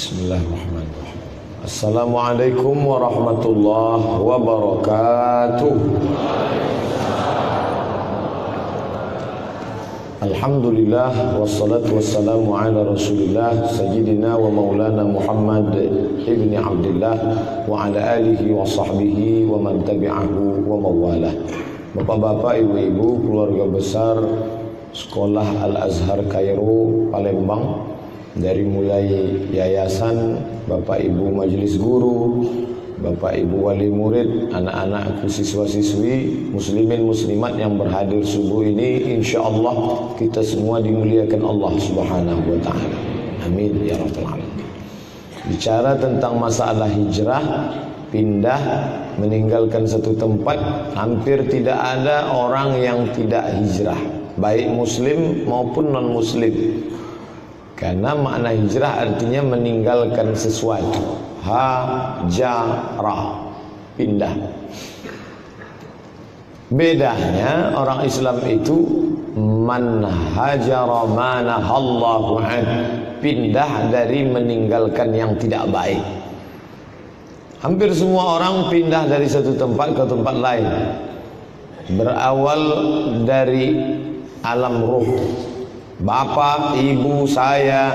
Bismillahirrahmanirrahim. Assalamualaikum warahmatullahi wabarakatuh. Alhamdulillah wassalatu wassalamu ala Rasulillah sayyidina wa maulana Muhammad ibni Abdullah wa ala alihi wa sahbihi wa man tabi'ahu wa mawalah. Bapak-bapak, ibu-ibu, keluarga besar Sekolah Al-Azhar Kairo Palembang dari mulai yayasan, Bapak Ibu majelis guru, Bapak Ibu wali murid, anak-anak siswa-siswi, muslimin muslimat yang berhadir subuh ini, insya Allah kita semua dimuliakan Allah Subhanahu wa taala. Amin ya rabbal alamin. Bicara tentang masalah hijrah, pindah, meninggalkan satu tempat, hampir tidak ada orang yang tidak hijrah, baik muslim maupun non muslim. Karena makna hijrah artinya meninggalkan sesuatu. Hajara pindah. Bedanya orang Islam itu man hajara manahallahu an. Pindah dari meninggalkan yang tidak baik. Hampir semua orang pindah dari satu tempat ke tempat lain. Berawal dari alam ruh Bapak, ibu, saya,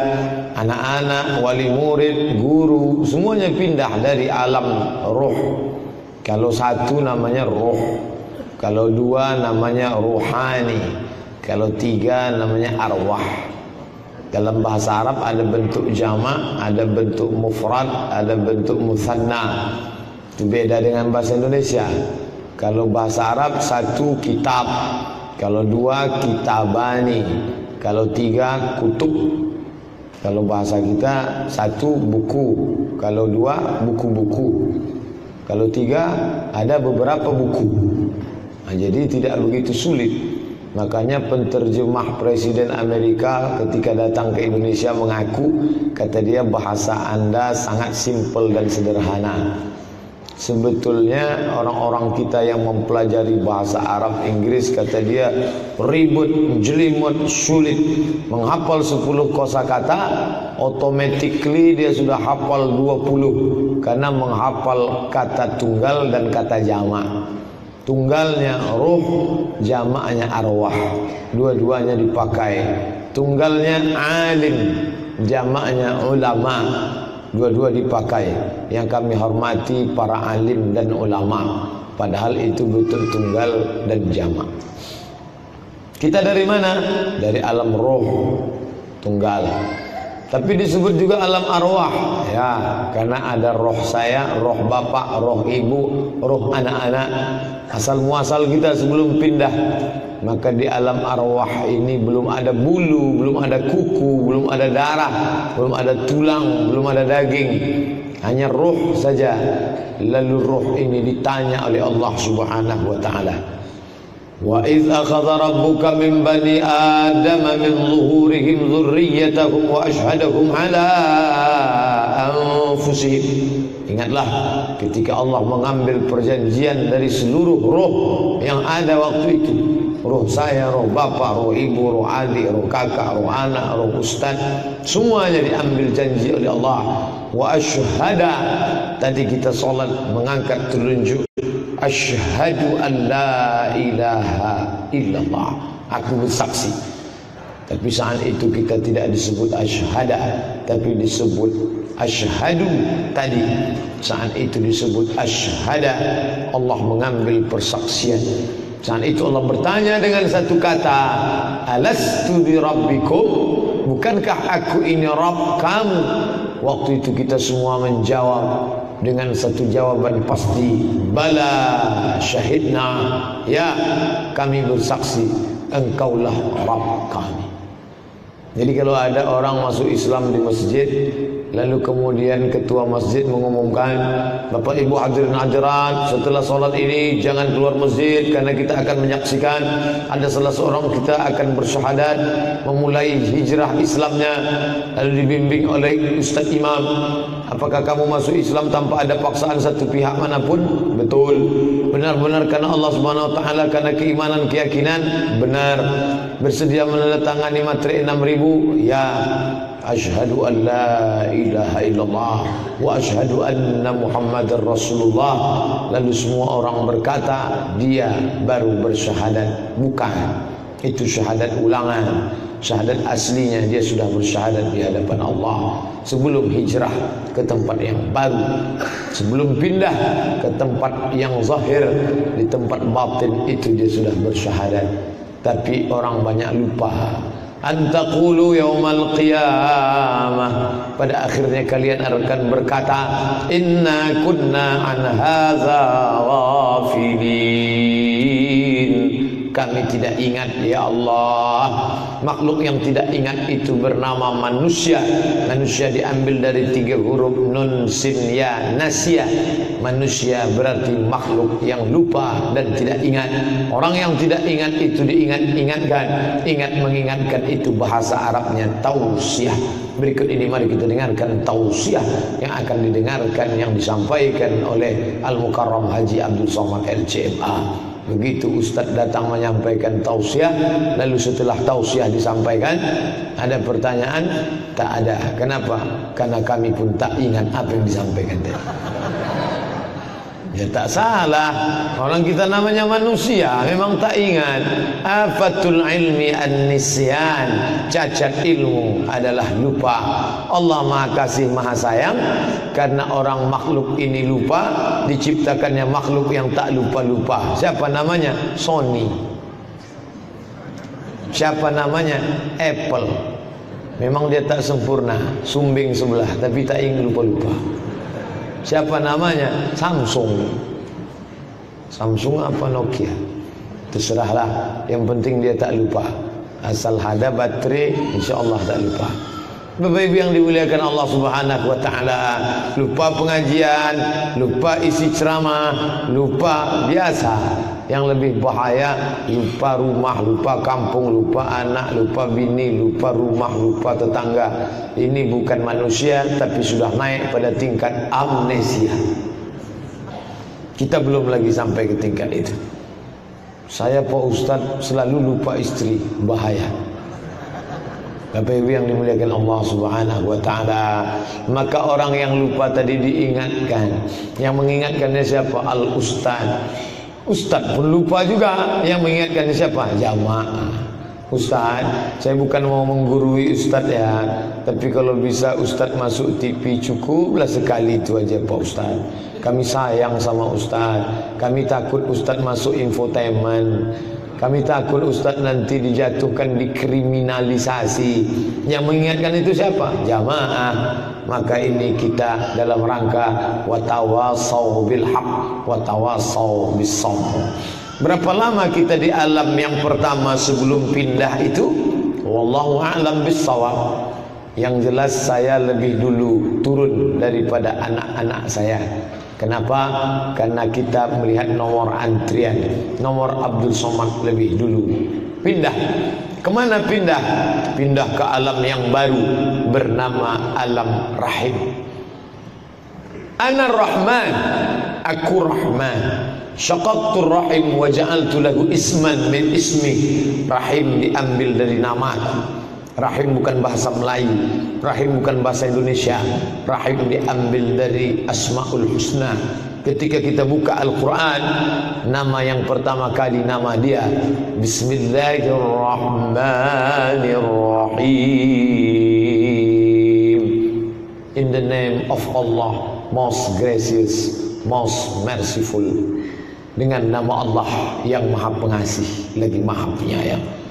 anak-anak, wali murid, guru, semuanya pindah dari alam roh. Kalau satu namanya roh, kalau dua namanya ruhani, kalau tiga namanya arwah. Dalam bahasa Arab ada bentuk jamak, ada bentuk mufrad, ada bentuk musanna. Itu beda dengan bahasa Indonesia. Kalau bahasa Arab satu kitab, kalau dua kitabani, kalau tiga kutub Kalau bahasa kita Satu buku. Kalau dua buku-buku. Kalau tiga ada beberapa buku. Nah, Jadi tidak begitu sulit. Makanya penterjemah Presiden Amerika ketika datang ke Indonesia mengaku Kata dia bahasa anda sangat simple dan sederhana Sebetulnya orang-orang kita yang mempelajari bahasa Arab Inggris kata dia ribut, jelimut, sulit menghafal 10 kosakata automatically dia sudah hafal 20 karena menghafal kata tunggal dan kata jamak. Tunggalnya ruh, jamaknya arwah. Dua-duanya dipakai. Tunggalnya alim, jamaknya ulama dua-dua dipakai. Yang kami hormati para alim dan ulama. Padahal itu betul tunggal dan jamak. Kita dari mana? Dari alam roh tunggal. Tapi disebut juga alam arwah. Ya karena ada roh saya roh bapak roh ibu roh anak-anak. Asal muasal kita sebelum pindah maka di alam arwah ini belum ada bulu, belum ada kuku, belum ada darah, belum ada tulang, belum ada daging. Hanya roh saja. Lalu roh ini ditanya oleh Allah Subhanahu wa taala. Wa idz akhadha rabbuka min bani Adam min zuhurihim dzurriyyatahum wa ashhadahum ala anfusihim. Ingatlah ketika Allah mengambil perjanjian dari seluruh roh yang ada waktu itu roh saya, roh bapak, roh ibu, roh adik, roh kakak, roh anak, roh ustaz semuanya diambil janji oleh Allah. Wa asyhada tadi kita solat mengangkat telunjuk asyhadu an la ilaha illallah. Aku bersaksi. Tapi saat itu kita tidak disebut asyhada tapi disebut asyhadu tadi. Saat itu disebut asyhada Allah mengambil persaksian saat itu Allah bertanya dengan satu kata, Alastu bi rabbikum? Bukankah aku ini Rabb kamu? Waktu itu kita semua menjawab dengan satu jawaban pasti, Bala syahidna. Ya, kami bersaksi, engkaulah Rabb kami. Jadi kalau ada orang masuk Islam di masjid Lalu kemudian ketua masjid mengumumkan Bapak ibu hadirin hadirat Setelah solat ini jangan keluar masjid Karena kita akan menyaksikan Ada salah seorang kita akan bersyahadat Memulai hijrah Islamnya. Lalu dibimbing oleh Ustaz Imam Apakah kamu masuk Islam tanpa ada paksaan satu pihak manapun? Betul. Benar-benar karena Allah Subhanahu karena keimanan keyakinan? Benar. Bersedia menandatangani materi 6000 ya asyhadu an la ilaha illallah wa asyhadu anna muhammadar rasulullah lalu semua orang berkata dia baru bersyahadat. Bukan. Itu syahadat ulangan. Syahadat aslinya dia sudah bersyahadat di hadapan Allah. Sebelum hijrah ke tempat yang baru. Sebelum pindah ke tempat yang zahir di tempat batin itu dia sudah bersyahadat. Tapi orang banyak lupa antaqulu yaumal qiyamah. Pada akhirnya kalian akan berkata inna kunna an hadza ghafilin kami tidak ingat ya Allah. Makhluk yang tidak ingat itu bernama manusia. Manusia diambil dari tiga huruf nun sin ya nasia manusia berarti makhluk yang lupa dan tidak ingat. Orang yang tidak ingat itu diingat-ingatkan. Ingat mengingatkan itu bahasa Arabnya tausiah. Berikut ini mari kita dengarkan tausiah yang akan didengarkan yang disampaikan oleh Al-Mukarram Haji Abdul Somad LCMA Begitu Ustaz datang menyampaikan tausiah Lalu setelah tausiah disampaikan Ada pertanyaan Tak ada Kenapa? Karena kami pun tak ingat apa yang disampaikan tadi Ya tak salah. Orang kita namanya manusia Memang tak ingat. Afatul ilmi an-nisyan. Cacat ilmu adalah lupa. Allah maha kasih maha sayang. Karena orang makhluk ini lupa Diciptakannya makhluk yang tak lupa-lupa. Siapa namanya? Sony. Siapa namanya? Apple. Memang dia tak sempurna. Sumbing sebelah Tapi tak ingin lupa-lupa Siapa namanya? Samsung. Samsung apa Nokia? Terserahlah. Yang penting dia tak lupa. Asal ada baterai, insya Allah tak lupa. Bapak Ibu yang dimuliakan Allah Subhanahu wa taala, lupa pengajian, lupa isi ceramah, lupa biasa. Yang lebih bahaya lupa rumah, lupa kampung, lupa anak, lupa bini, lupa rumah, lupa tetangga. Ini bukan manusia tapi sudah naik pada tingkat amnesia. Kita belum lagi sampai ke tingkat itu. Saya Pak Ustadz selalu lupa istri, bahaya. Bapak Ibu yang dimuliakan Allah Subhanahu wa taala, maka orang yang lupa tadi diingatkan. Yang mengingatkannya siapa? Al Ustaz. Ustaz pun lupa juga. Yang mengingatkannya siapa? Jamaah. Ustaz, saya bukan mau menggurui Ustaz ya, tapi kalau bisa Ustaz masuk TV cukuplah sekali itu aja Pak Ustaz. Kami sayang sama Ustaz. Kami takut Ustaz masuk infotainment. Kami takut Ustaz nanti dijatuhkan dikriminalisasi. Yang mengingatkan itu siapa? Jamaah. Maka ini kita dalam rangka watawasau bil haq watawasau bis. Berapa lama kita di alam yang pertama sebelum pindah itu? Wallahu a'lam bissawab. Yang jelas saya lebih dulu turun daripada anak-anak saya. Kenapa? Karena kita melihat nomor antrian Nomor Abdul Somad lebih dulu. Pindah. Kemana pindah? Pindah ke alam yang baru Bernama alam rahim. Ana Rahman Aku Rahman. Syaqattu rahim wa ja'altu lahu isman min ismi. Rahim diambil dari nama Rahim bukan bahasa Melayu Rahim bukan bahasa Indonesia. Rahim diambil dari Asma'ul Husna. Ketika kita buka Al-Quran Nama yang pertama kali nama dia Bismillahirrahmanirrahim. In the name of Allah Most gracious Most merciful. Dengan nama Allah yang maha pengasih Lagi maha penyayang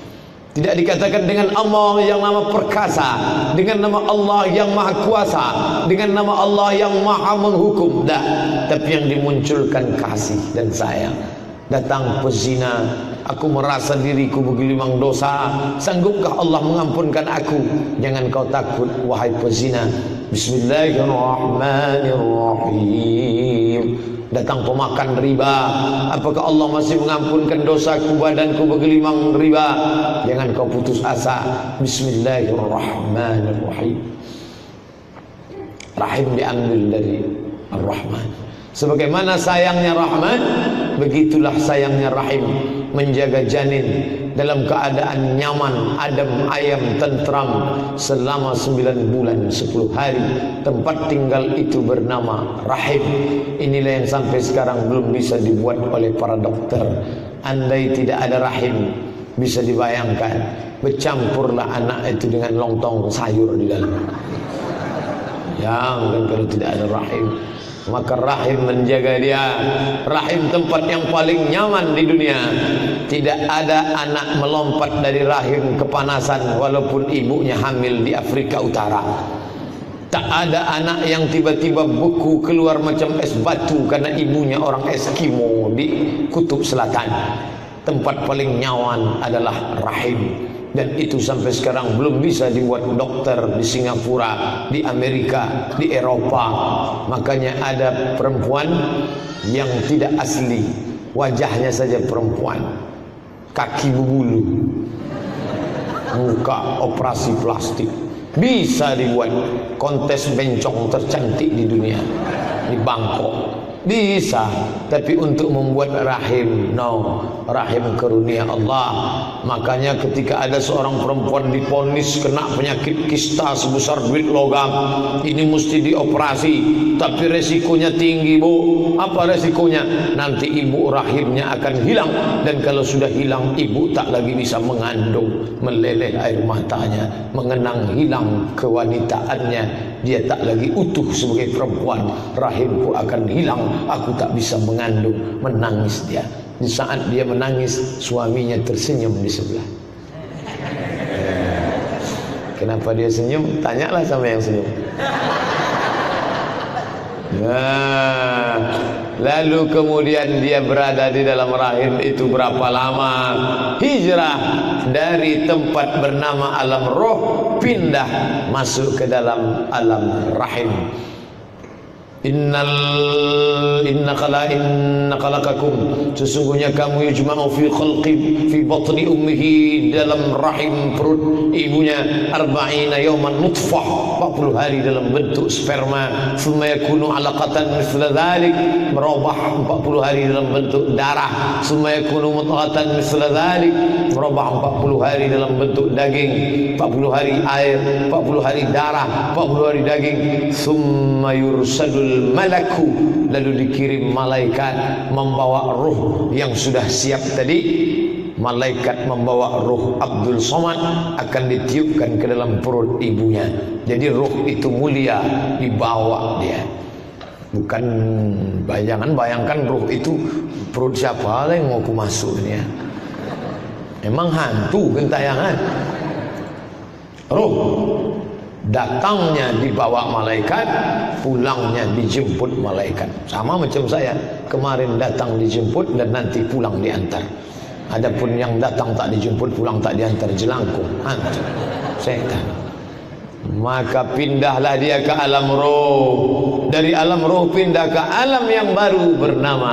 tidak dikatakan dengan Allah yang nama perkasa Dengan nama Allah yang maha kuasa Dengan nama Allah yang maha menghukum. Tidak Tapi yang dimunculkan kasih dan sayang. Datang pezina Aku merasa diriku bergelimang dosa. Sanggupkah Allah mengampunkan aku? Jangan kau takut wahai pezina. Bismillahirrahmanirrahim datang pemakan riba. Apakah Allah masih mengampunkan dosaku badanku bergelimang riba? Jangan kau putus asa. Bismillahirrahmanirrahim. Rahim diambil dari ar-rahman. Sebagaimana sayangnya Rahman, begitulah sayangnya Rahim menjaga janin dalam keadaan nyaman, adem, ayam, tentram selama 9 bulan 10 hari. Tempat tinggal itu bernama Rahim. Inilah yang sampai sekarang belum bisa dibuat oleh para dokter. Andai tidak ada Rahim, bisa dibayangkan bercampurlah anak itu dengan lontong sayur di dalam. Yang kalau tidak ada Rahim, maka rahim menjaga dia. Rahim tempat yang paling nyaman di dunia. Tidak ada anak melompat dari rahim kepanasan walaupun ibunya hamil di Afrika Utara. Tak ada anak yang tiba-tiba beku keluar macam es batu karena ibunya orang Eskimo di kutub selatan. Tempat paling nyaman adalah rahim dan itu sampai sekarang belum bisa dibuat dokter di Singapura, di Amerika, di Eropa. Makanya ada perempuan yang tidak asli, wajahnya saja perempuan, kaki berbulu, muka operasi plastik. Bisa dibuat kontes bencong tercantik di dunia di Bangkok. Bisa Tapi untuk membuat rahim No. Rahim karunia Allah. Makanya ketika ada seorang perempuan diponis Kena penyakit kista sebesar duit logam Ini mesti dioperasi. Tapi resikonya tinggi bu. Apa resikonya? Nanti ibu rahimnya akan hilang. Dan kalau sudah hilang Ibu tak lagi bisa mengandung Meleleh air matanya Mengenang hilang kewanitaannya dia tak lagi utuh sebagai perempuan. Rahimku akan hilang. Aku tak bisa mengandung. Menangis dia. Di saat dia menangis suaminya tersenyum di sebelah. Kenapa dia senyum? Tanyalah sama yang senyum Nah, lalu kemudian dia berada di dalam rahim itu berapa lama? Hijrah dari tempat bernama alam roh pindah masuk ke dalam alam rahim. Innal inna khala inna khalaqakum sesungguhnya kamu yujma'u fi khalqi fi batni ummihi dalam rahim perut ibunya arba'ina yawman nutfah 40 hari dalam bentuk sperma. Thumma yakunu 'alaqatan mithla dhalik merubah 40 hari dalam bentuk darah. Thumma yakunu mudghatan mithla dhalik merubah 40 hari dalam bentuk daging. 40 hari air 40 hari darah 40 hari daging. Thumma yursadul malaku lalu dikirim malaikat membawa ruh yang sudah siap tadi. Malaikat membawa ruh Abdul Somad akan ditiupkan ke dalam perut ibunya. Jadi ruh itu mulia dibawa dia. Bukan bayangan bayangkan ruh itu perut siapa yang mau aku masuk ini ya? Emang hantu gentayangan ruh datangnya dibawa malaikat pulangnya dijemput malaikat. Sama macam saya kemarin datang dijemput dan nanti pulang diantar. Adapun yang datang tak dijemput pulang tak diantar jelangkung. Hantu setan maka pindahlah dia ke alam roh. Dari alam roh pindah ke alam yang baru bernama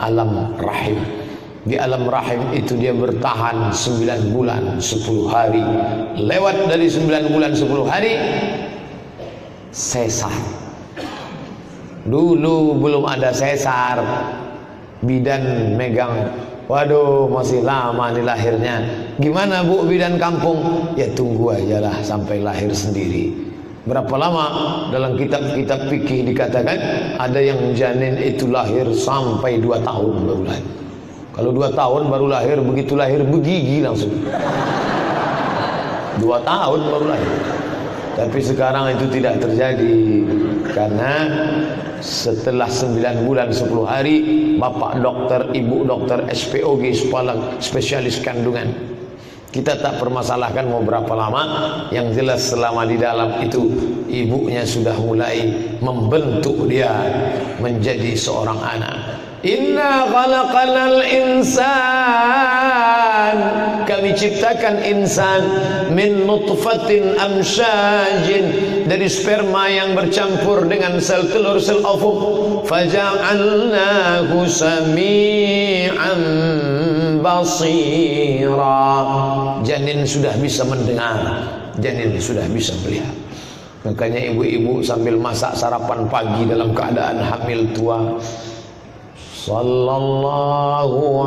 alam rahim di alam rahim itu dia bertahan 9 bulan 10 hari. Lewat dari 9 bulan 10 hari sesar. Dulu belum ada sesar. Bidan megang. Waduh masih lama nih lahirnya. Gimana bu bidan kampung? Ya tunggu aja lah sampai lahir sendiri. Berapa lama dalam kitab-kitab fikih dikatakan ada yang janin itu lahir sampai 2 tahun baru lahir. Kalau dua tahun baru lahir, begitu lahir begigi langsung. Dua tahun baru lahir. Tapi sekarang itu tidak terjadi karena setelah 9 bulan 10 hari bapak dokter, ibu dokter SPOG spesialis kandungan. Kita tak permasalahkan mau berapa lama, yang jelas selama di dalam itu ibunya sudah mulai membentuk dia menjadi seorang anak. Inna khalaqanal insan. Kami ciptakan insan Min nutfatin amsyajin Dari sperma yang bercampur dengan sel telur sel ovum. Faja'alnahu sami'an basira. Janin sudah bisa mendengar. Janin sudah bisa melihat. Makanya ibu-ibu sambil masak sarapan pagi dalam keadaan hamil tua. Sallallahu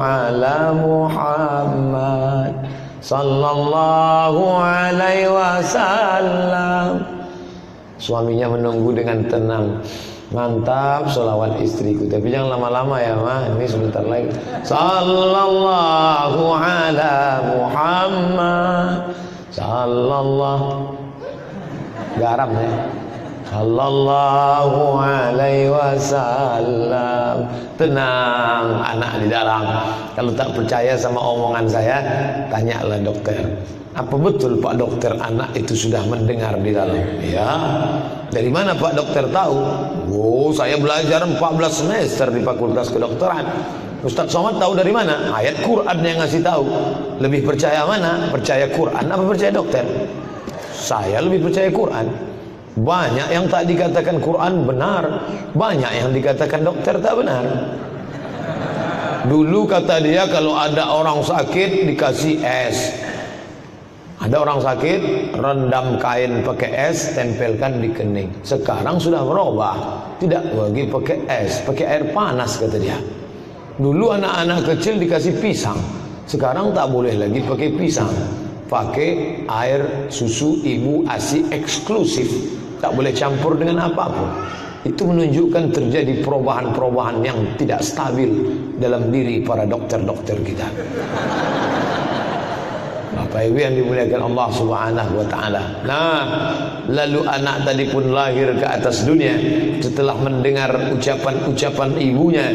alaihi wasallam. Suaminya menunggu dengan tenang. Mantap solawat istriku. Tapi jangan lama-lama ya mah Ini sebentar lagi. Sallallahu ala Muhammad. Sallallahu. Garam ya Sallallahu alaihi wasallam Tenang anak di dalam Kalau tak percaya sama omongan saya Tanyalah dokter Apa betul Pak Dokter anak itu sudah mendengar di dalam Ya Dari mana Pak Dokter tahu Oh saya belajar 14 semester di Fakultas Kedokteran Ustaz Somad tahu dari mana? Ayat Quran yang ngasih tahu Lebih percaya mana? Percaya Quran apa percaya dokter? Saya lebih percaya Quran. Banyak yang tak dikatakan Quran benar, banyak yang dikatakan dokter tak benar. Dulu kata dia kalau ada orang sakit dikasih es. Ada orang sakit rendam kain pakai es, tempelkan di kening. Sekarang sudah berubah, tidak lagi pakai es, pakai air panas kata dia. Dulu anak-anak kecil dikasih pisang, sekarang tak boleh lagi pakai pisang pakai air susu ibu ASI eksklusif tak boleh campur dengan apa pun. Itu menunjukkan terjadi perubahan-perubahan yang tidak stabil dalam diri para dokter-dokter kita Bapak Ibu yang dimuliakan Allah Subhanahu wa taala. Nah, lalu anak tadi pun lahir ke atas dunia setelah mendengar ucapan-ucapan ibunya.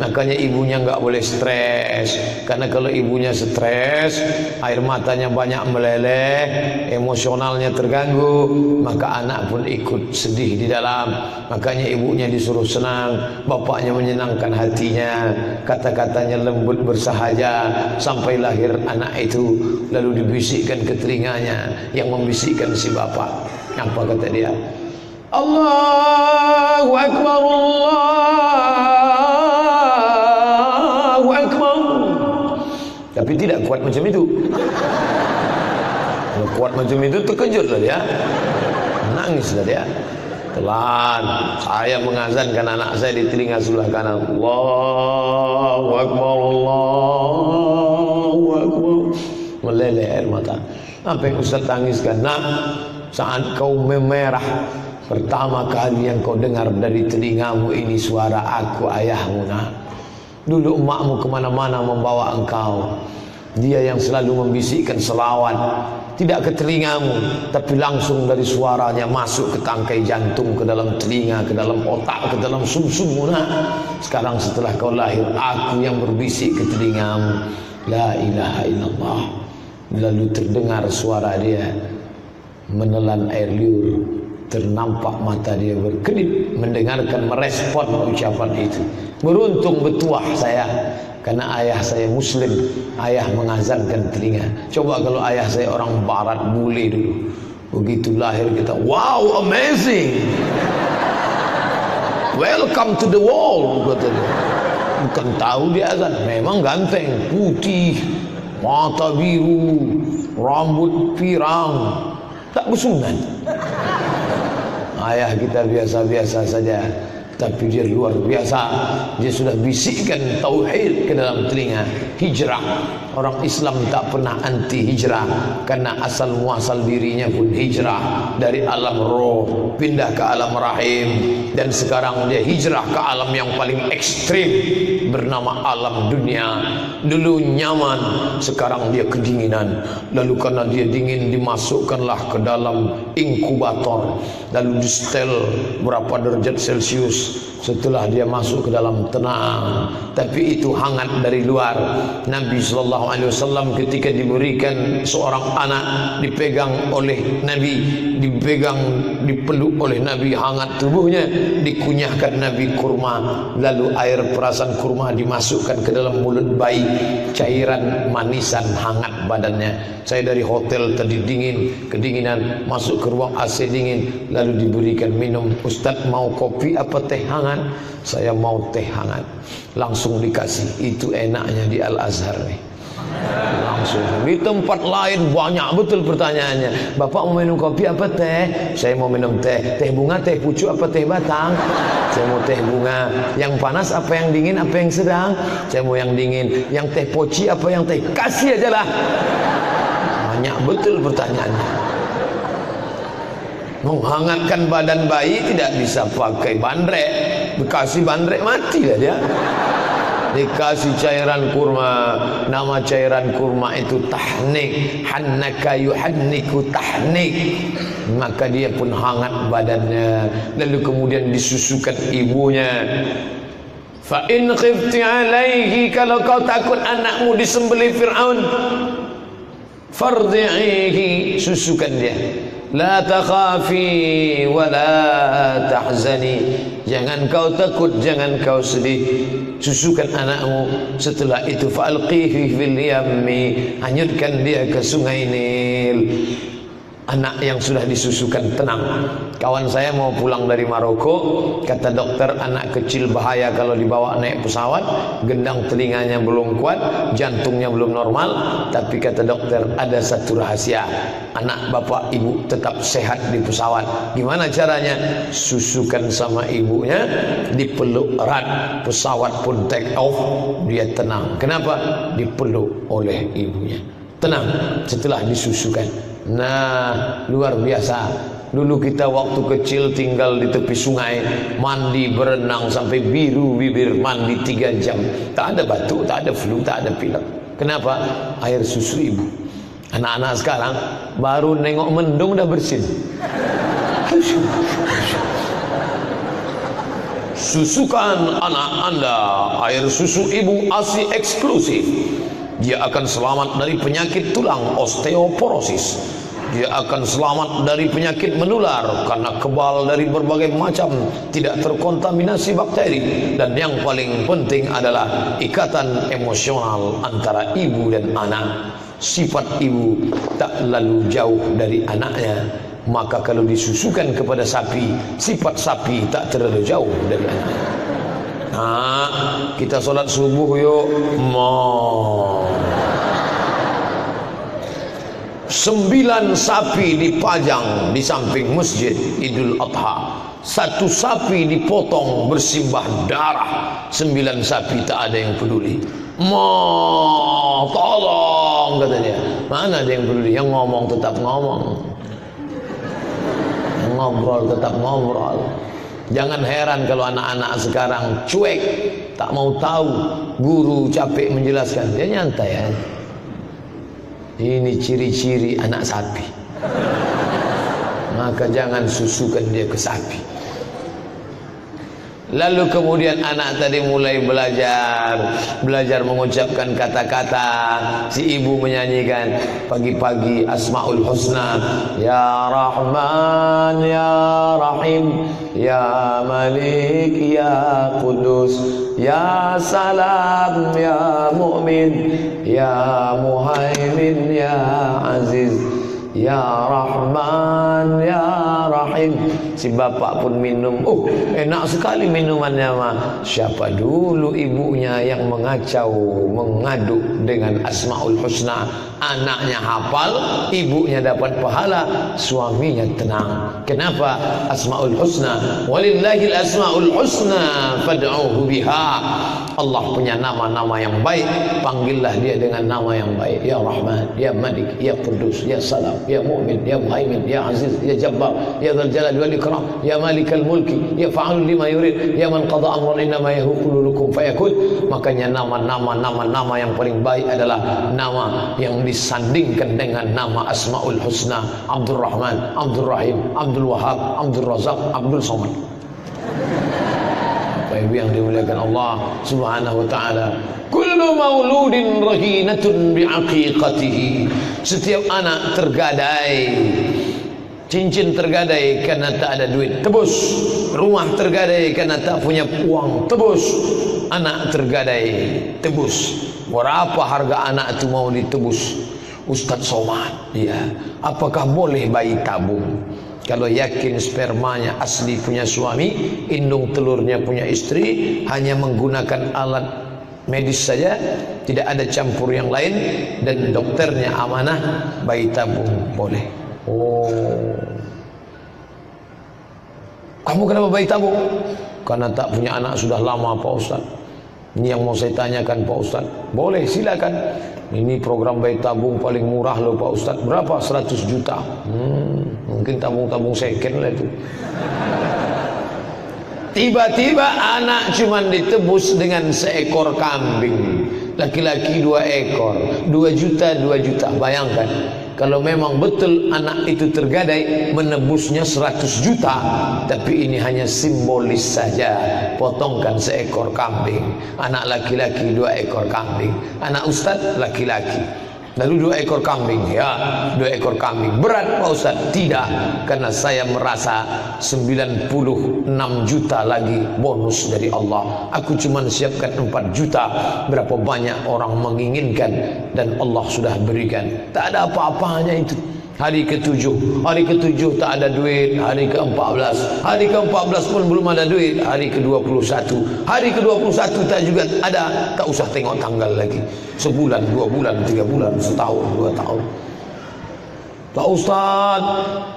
Makanya ibunya enggak boleh stres. Karena kalau ibunya stres, air matanya banyak meleleh, emosionalnya terganggu, maka anak pun ikut sedih di dalam. Makanya ibunya disuruh senang, bapaknya menyenangkan hatinya, kata-katanya lembut bersahaja sampai lahir anak itu. Lalu dibisikkan ke telinganya yang membisikkan si bapak. Apa kata dia? Allahu Akbar Allahu Akbar. Tapi tidak kuat macam itu. Kalau kuat macam itu terkejut lah dia. Nangis lah dia. Pelan saya mengazankan anak saya di telinga sebelah kanan. Allahu Akbar Akbar meleleh air mata. Apa yang Ustaz tangiskan? Nak, saat kau memerah pertama kali yang kau dengar dari telingamu ini suara aku ayahmu nak. Dulu emakmu ke mana-mana membawa engkau. Dia yang selalu membisikkan selawat tidak ke telingamu tapi langsung dari suaranya masuk ke tangkai jantung ke dalam telinga ke dalam otak ke dalam sumsummu nak sekarang setelah kau lahir aku yang berbisik ke telingamu la ilaha illallah Lalu terdengar suara dia menelan air liur ternampak mata dia berkedip mendengarkan merespon ucapan itu. Beruntung bertuah saya karena ayah saya muslim ayah mengazankan telinga. Coba kalau ayah saya orang barat bule dulu. Begitu lahir kita wow amazing! Welcome to the world kata dia. Bukan tahu dia azan memang ganteng putih mata biru, rambut pirang, tak bersunat. Ayah kita biasa-biasa saja. Tapi dia luar biasa. Dia sudah bisikkan tauhid ke dalam telinga. Hijrah orang Islam tak pernah anti hijrah. Karena asal muasal dirinya pun hijrah. Dari alam roh pindah ke alam rahim. Dan sekarang dia hijrah ke alam yang paling ekstrim. Bernama alam dunia. Dulu nyaman sekarang dia kedinginan. Lalu karena dia dingin dimasukkanlah ke dalam inkubator. Lalu di setel berapa derajat celcius setelah dia masuk ke dalam tenang tapi itu hangat dari luar. Nabi sallallahu alaihi wasallam ketika diberikan seorang anak dipegang oleh Nabi dipegang dipeluk oleh Nabi hangat tubuhnya dikunyahkan Nabi kurma. Lalu air perasan kurma dimasukkan ke dalam mulut bayi. Cairan manisan hangat badannya. Saya dari hotel tadi dingin kedinginan. Masuk ke ruang AC dingin. Lalu diberikan minum. Ustaz mau kopi apa teh hangat saya mau teh hangat. Langsung dikasih itu enaknya di Al Azhar nih. Langsung. Di tempat lain banyak betul pertanyaannya. Bapak mau minum kopi apa teh? Saya mau minum teh. Teh bunga teh pucuk apa teh batang? Saya mau teh bunga. Yang panas apa yang dingin apa yang sedang? Saya mau yang dingin. Yang teh poci apa yang teh? Kasih aja lah. Banyak betul pertanyaannya menghangatkan badan bayi tidak bisa pakai bandrek. Bekasi bandrek mati lah dia. Dikasih cairan kurma. Nama cairan kurma itu tahnik. Hannaka yuhanniku tahnik. Maka dia pun hangat badannya. Lalu kemudian disusukan ibunya. Fa in khifti alaihi kalau kau takut anakmu disembelih Firaun fardi'ihi susukan dia La takhafi wa la tahzani Jangan kau takut, jangan kau sedih. Susukan anakmu Setelah itu. Fa'alqihi fil yammi. Hanyutkan dia ke sungai Nil anak yang sudah disusukan tenang. Kawan saya mau pulang dari Maroko, kata dokter anak kecil bahaya kalau dibawa naik pesawat, gendang telinganya belum kuat, jantungnya belum normal, tapi kata dokter ada satu rahasia, anak bapak ibu tetap sehat di pesawat. Gimana caranya? Susukan sama ibunya, dipeluk erat, pesawat pun take off, dia tenang. Kenapa? Dipeluk oleh ibunya. Tenang setelah disusukan. Nah, luar biasa. Dulu kita waktu kecil tinggal di tepi sungai, mandi berenang sampai biru bibir mandi tiga jam. Tak ada batu, tak ada flu, tak ada pilek. Kenapa? Air susu ibu. Anak-anak sekarang baru nengok mendung dah bersin. Susukan anak anda air susu ibu ASI eksklusif dia akan selamat dari penyakit tulang osteoporosis. Dia akan selamat dari penyakit menular karena kebal dari berbagai macam tidak terkontaminasi bakteri. Dan yang paling penting adalah ikatan emosional antara ibu dan anak. Sifat ibu tak lalu jauh dari anaknya. Maka kalau disusukan kepada sapi sifat sapi tak terlalu jauh dari anaknya Nah, kita solat subuh yuk. Mo. Sembilan sapi dipajang di samping masjid Idul Adha. Satu sapi dipotong bersimbah darah. Sembilan sapi tak ada yang peduli. Mo, tolong kata dia. Mana ada yang peduli? Yang ngomong tetap ngomong. Ngobrol tetap ngobrol. Jangan heran kalau anak-anak sekarang cuek, tak mau tahu. Guru capek menjelaskan, dia nyantai ya. Ini ciri-ciri anak sapi. Maka jangan susukan dia ke sapi. Lalu kemudian anak tadi mulai belajar. Belajar mengucapkan kata-kata. Si ibu menyanyikan Pagi-pagi Asma'ul Husna. Ya Rahman Ya Rahim. Ya Malik Ya Kudus Ya Salam Ya Mu'min. Ya Muhaimin Ya Aziz. Ya Rahman Ya Rahim Si bapak pun minum. Oh enak sekali minumannya mah Siapa dulu ibunya yang mengacau Mengadu dengan Asma'ul Husna? Anaknya hafal Ibunya dapat pahala Suaminya tenang. Kenapa? Asma'ul Husna Walillahil Asma'ul Husna Fad'uhu biha. Allah punya nama-nama yang baik. Panggillah dia dengan nama yang baik. Ya Rahman Ya Malik Ya Kudus Ya Salam Ya Mu'min, Ya Muhaimin, Ya Aziz, Ya Jabbar, Ya Dhal Jalal wal Ikram, Ya Malik al Mulki, Ya Fa'al lima yurid, Ya Man Qada Amran innama yahukulu lukum fayakun. Makanya nama-nama nama-nama yang paling baik adalah nama yang disandingkan dengan nama Asmaul Husna, Abdul Rahman, Abdul Rahim, Abdul Wahab, Abdul Razak, Abdul Somad. Bapak Ibu yang dimuliakan Allah Subhanahu wa taala. Kullu mauludin rahinatun biaqiqatihi. Setiap anak tergadai Cincin tergadai karena tak ada duit Tebus. Rumah tergadai karena tak punya uang Tebus. Anak tergadai Tebus. Berapa harga anak itu mau ditebus? Ustaz Somad ya. Apakah boleh bayi tabung? Kalau yakin spermanya asli punya suami Indung telurnya punya istri Hanya menggunakan alat medis saja tidak ada campur yang lain dan dokternya amanah bayi tabung boleh oh. Kamu kenapa bayi tabung karena tak punya anak sudah lama Pak Ustaz. Ini yang mau saya tanyakan Pak Ustaz. Boleh silakan. Ini program bayi tabung paling murah loh Pak Ustaz. Berapa? 100 juta. Hmm, mungkin tabung-tabung second lah itu. Tiba-tiba anak cuma ditebus dengan seekor kambing. Laki-laki dua ekor. Dua juta, dua juta. Bayangkan. Kalau memang betul anak itu tergadai menebusnya seratus juta. Tapi ini hanya simbolis saja. Potongkan seekor kambing. Anak laki-laki dua ekor kambing. Anak ustaz laki-laki. Lalu dua ekor kambing Ya. Dua ekor kambing. Berat Pak Ustaz. Tidak Karena saya merasa 96 juta lagi bonus dari Allah. Aku cuma siapkan 4 juta. Berapa banyak orang menginginkan Dan Allah sudah berikan. Tak ada apa-apanya itu Hari ketujuh. Hari ketujuh tak ada duit. Hari ke empat belas. Hari ke empat belas pun belum ada duit. Hari ke dua puluh satu. Hari ke dua puluh satu tak juga ada. Tak usah tengok tanggal lagi. Sebulan, dua bulan, tiga bulan, setahun, dua tahun. Tak Ustaz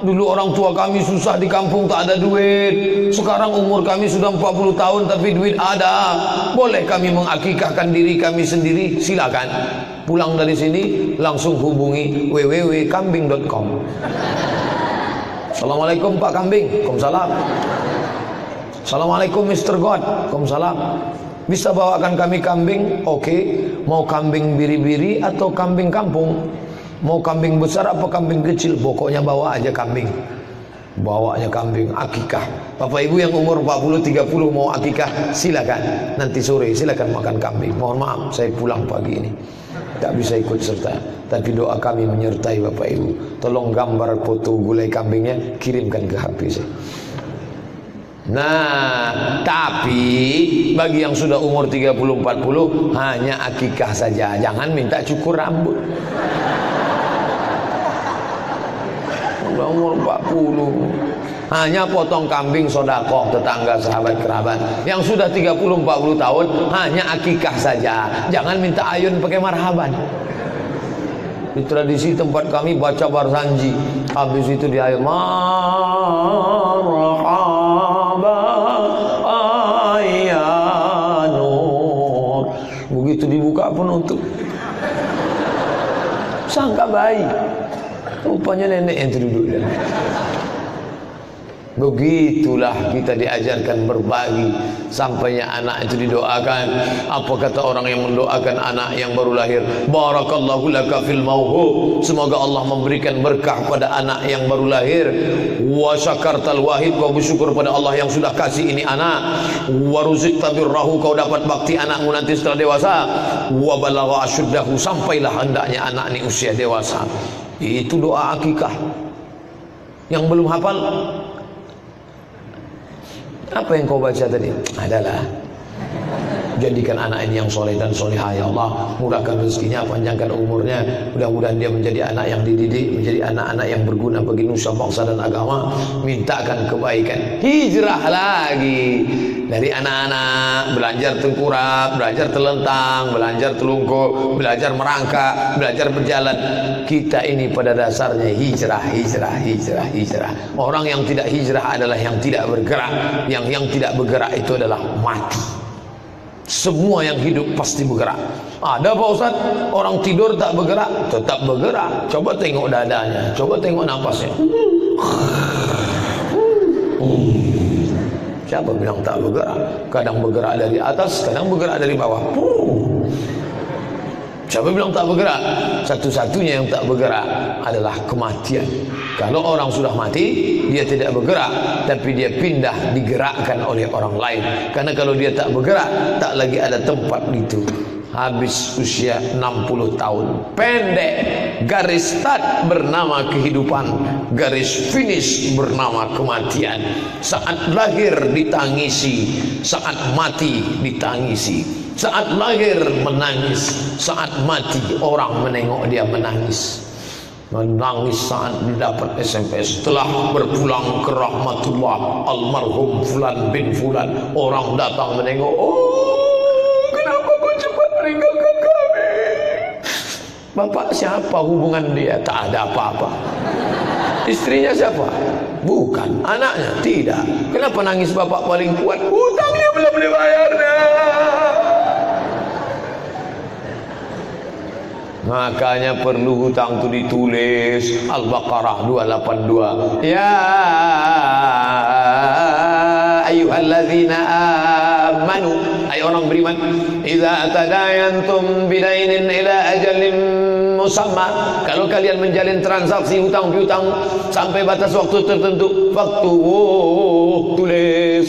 Dulu orang tua kami susah di kampung tak ada duit. Sekarang umur kami sudah 40 tahun Tapi duit ada. Boleh kami mengakikahkan diri kami sendiri? Silakan Pulang dari sini Langsung hubungi www.kambing.com Assalamualaikum Pak Kambing. Waalaikumsalam. Assalamualaikum Mr. God. Waalaikumsalam. Bisa bawakan kami kambing? Oke. Okay. Mau kambing biri-biri atau kambing kampung? Mau kambing besar apa kambing kecil? Pokoknya bawa aja kambing. Bawanya kambing akikah. Bapak ibu yang umur 40-30 mau akikah Silakan. Nanti sore silakan makan kambing. Mohon maaf saya pulang pagi ini Tak bisa ikut serta. Tapi doa kami menyertai bapak ibu. Tolong gambar foto gulai kambingnya Kirimkan ke HP saya. Nah, tapi bagi yang sudah umur 30-40 hanya akikah saja, jangan minta cukur rambut. Sudah umur 40 hanya potong kambing sodakoh tetangga sahabat kerabat yang sudah 30-40 tahun hanya akikah saja. Jangan minta ayun pakai marhaban. Di tradisi tempat kami baca barsanji habis itu di ayun begitu dibuka penutup. Sangka baik Rupanya nenek yang duduk dia. Begitulah kita diajarkan berbagi. Sampainya anak itu didoakan. Apa kata orang yang mendoakan anak yang baru lahir? Barakallahu laka fil Semoga Allah memberikan berkah pada anak yang baru lahir. Wa syakartal wahid. Kau bersyukur pada Allah yang sudah kasih ini anak. Wa ruzik tabirrahu Kau dapat bakti anakmu nanti setelah dewasa. Wa balagha asyuddahu. Sampailah hendaknya anak ini usia dewasa. Itu doa akikah. Yang belum hafal apa yang kau baca tadi? Adalah jadikan anak ini yang soleh dan solehah ya Allah. Murahkan rezekinya panjangkan umurnya. Mudah-mudahan dia menjadi anak yang dididik menjadi anak-anak yang berguna bagi nusa bangsa dan agama. Mintakan kebaikan. Hijrah lagi dari anak-anak belajar tengkurap belajar telentang belajar telungkup belajar merangkak belajar berjalan kita ini pada dasarnya hijrah hijrah hijrah hijrah orang yang tidak hijrah adalah yang tidak bergerak yang yang tidak bergerak itu adalah mati semua yang hidup pasti bergerak. Ada Pak Ustaz, orang tidur tak bergerak, tetap bergerak. Coba tengok dadanya, coba tengok nafasnya. Siapa bilang tak bergerak? Kadang bergerak dari atas, kadang bergerak dari bawah. Siapa bilang tak bergerak? Satu-satunya yang tak bergerak adalah kematian. Kalau orang sudah mati, dia tidak bergerak, tapi dia pindah digerakkan oleh orang lain. Karena kalau dia tak bergerak, tak lagi ada tempat itu. Habis usia 60 tahun. Pendek. Garis start bernama kehidupan. Garis finish bernama kematian. Saat lahir ditangisi, saat mati ditangisi. Saat lahir menangis Saat mati orang menengok dia menangis Menangis saat didapat SMS Setelah berpulang ke rahmatullah Almarhum Fulan bin Fulan Orang datang menengok Oh kenapa kau meninggalkan kami. Bapak siapa hubungan dia? Tak ada apa-apa. Istrinya siapa? Bukan. Anaknya? Tidak. Kenapa nangis bapak paling kuat? Hutangnya belum dibayarnya. Makanya perlu hutang itu ditulis Al-Baqarah 282 Ya Beriman Iza tadayantum bidainin ila ajalin musamma. Kalau kalian menjalin transaksi hutang piutang Sampai batas waktu tertentu Waktu oh, tulis.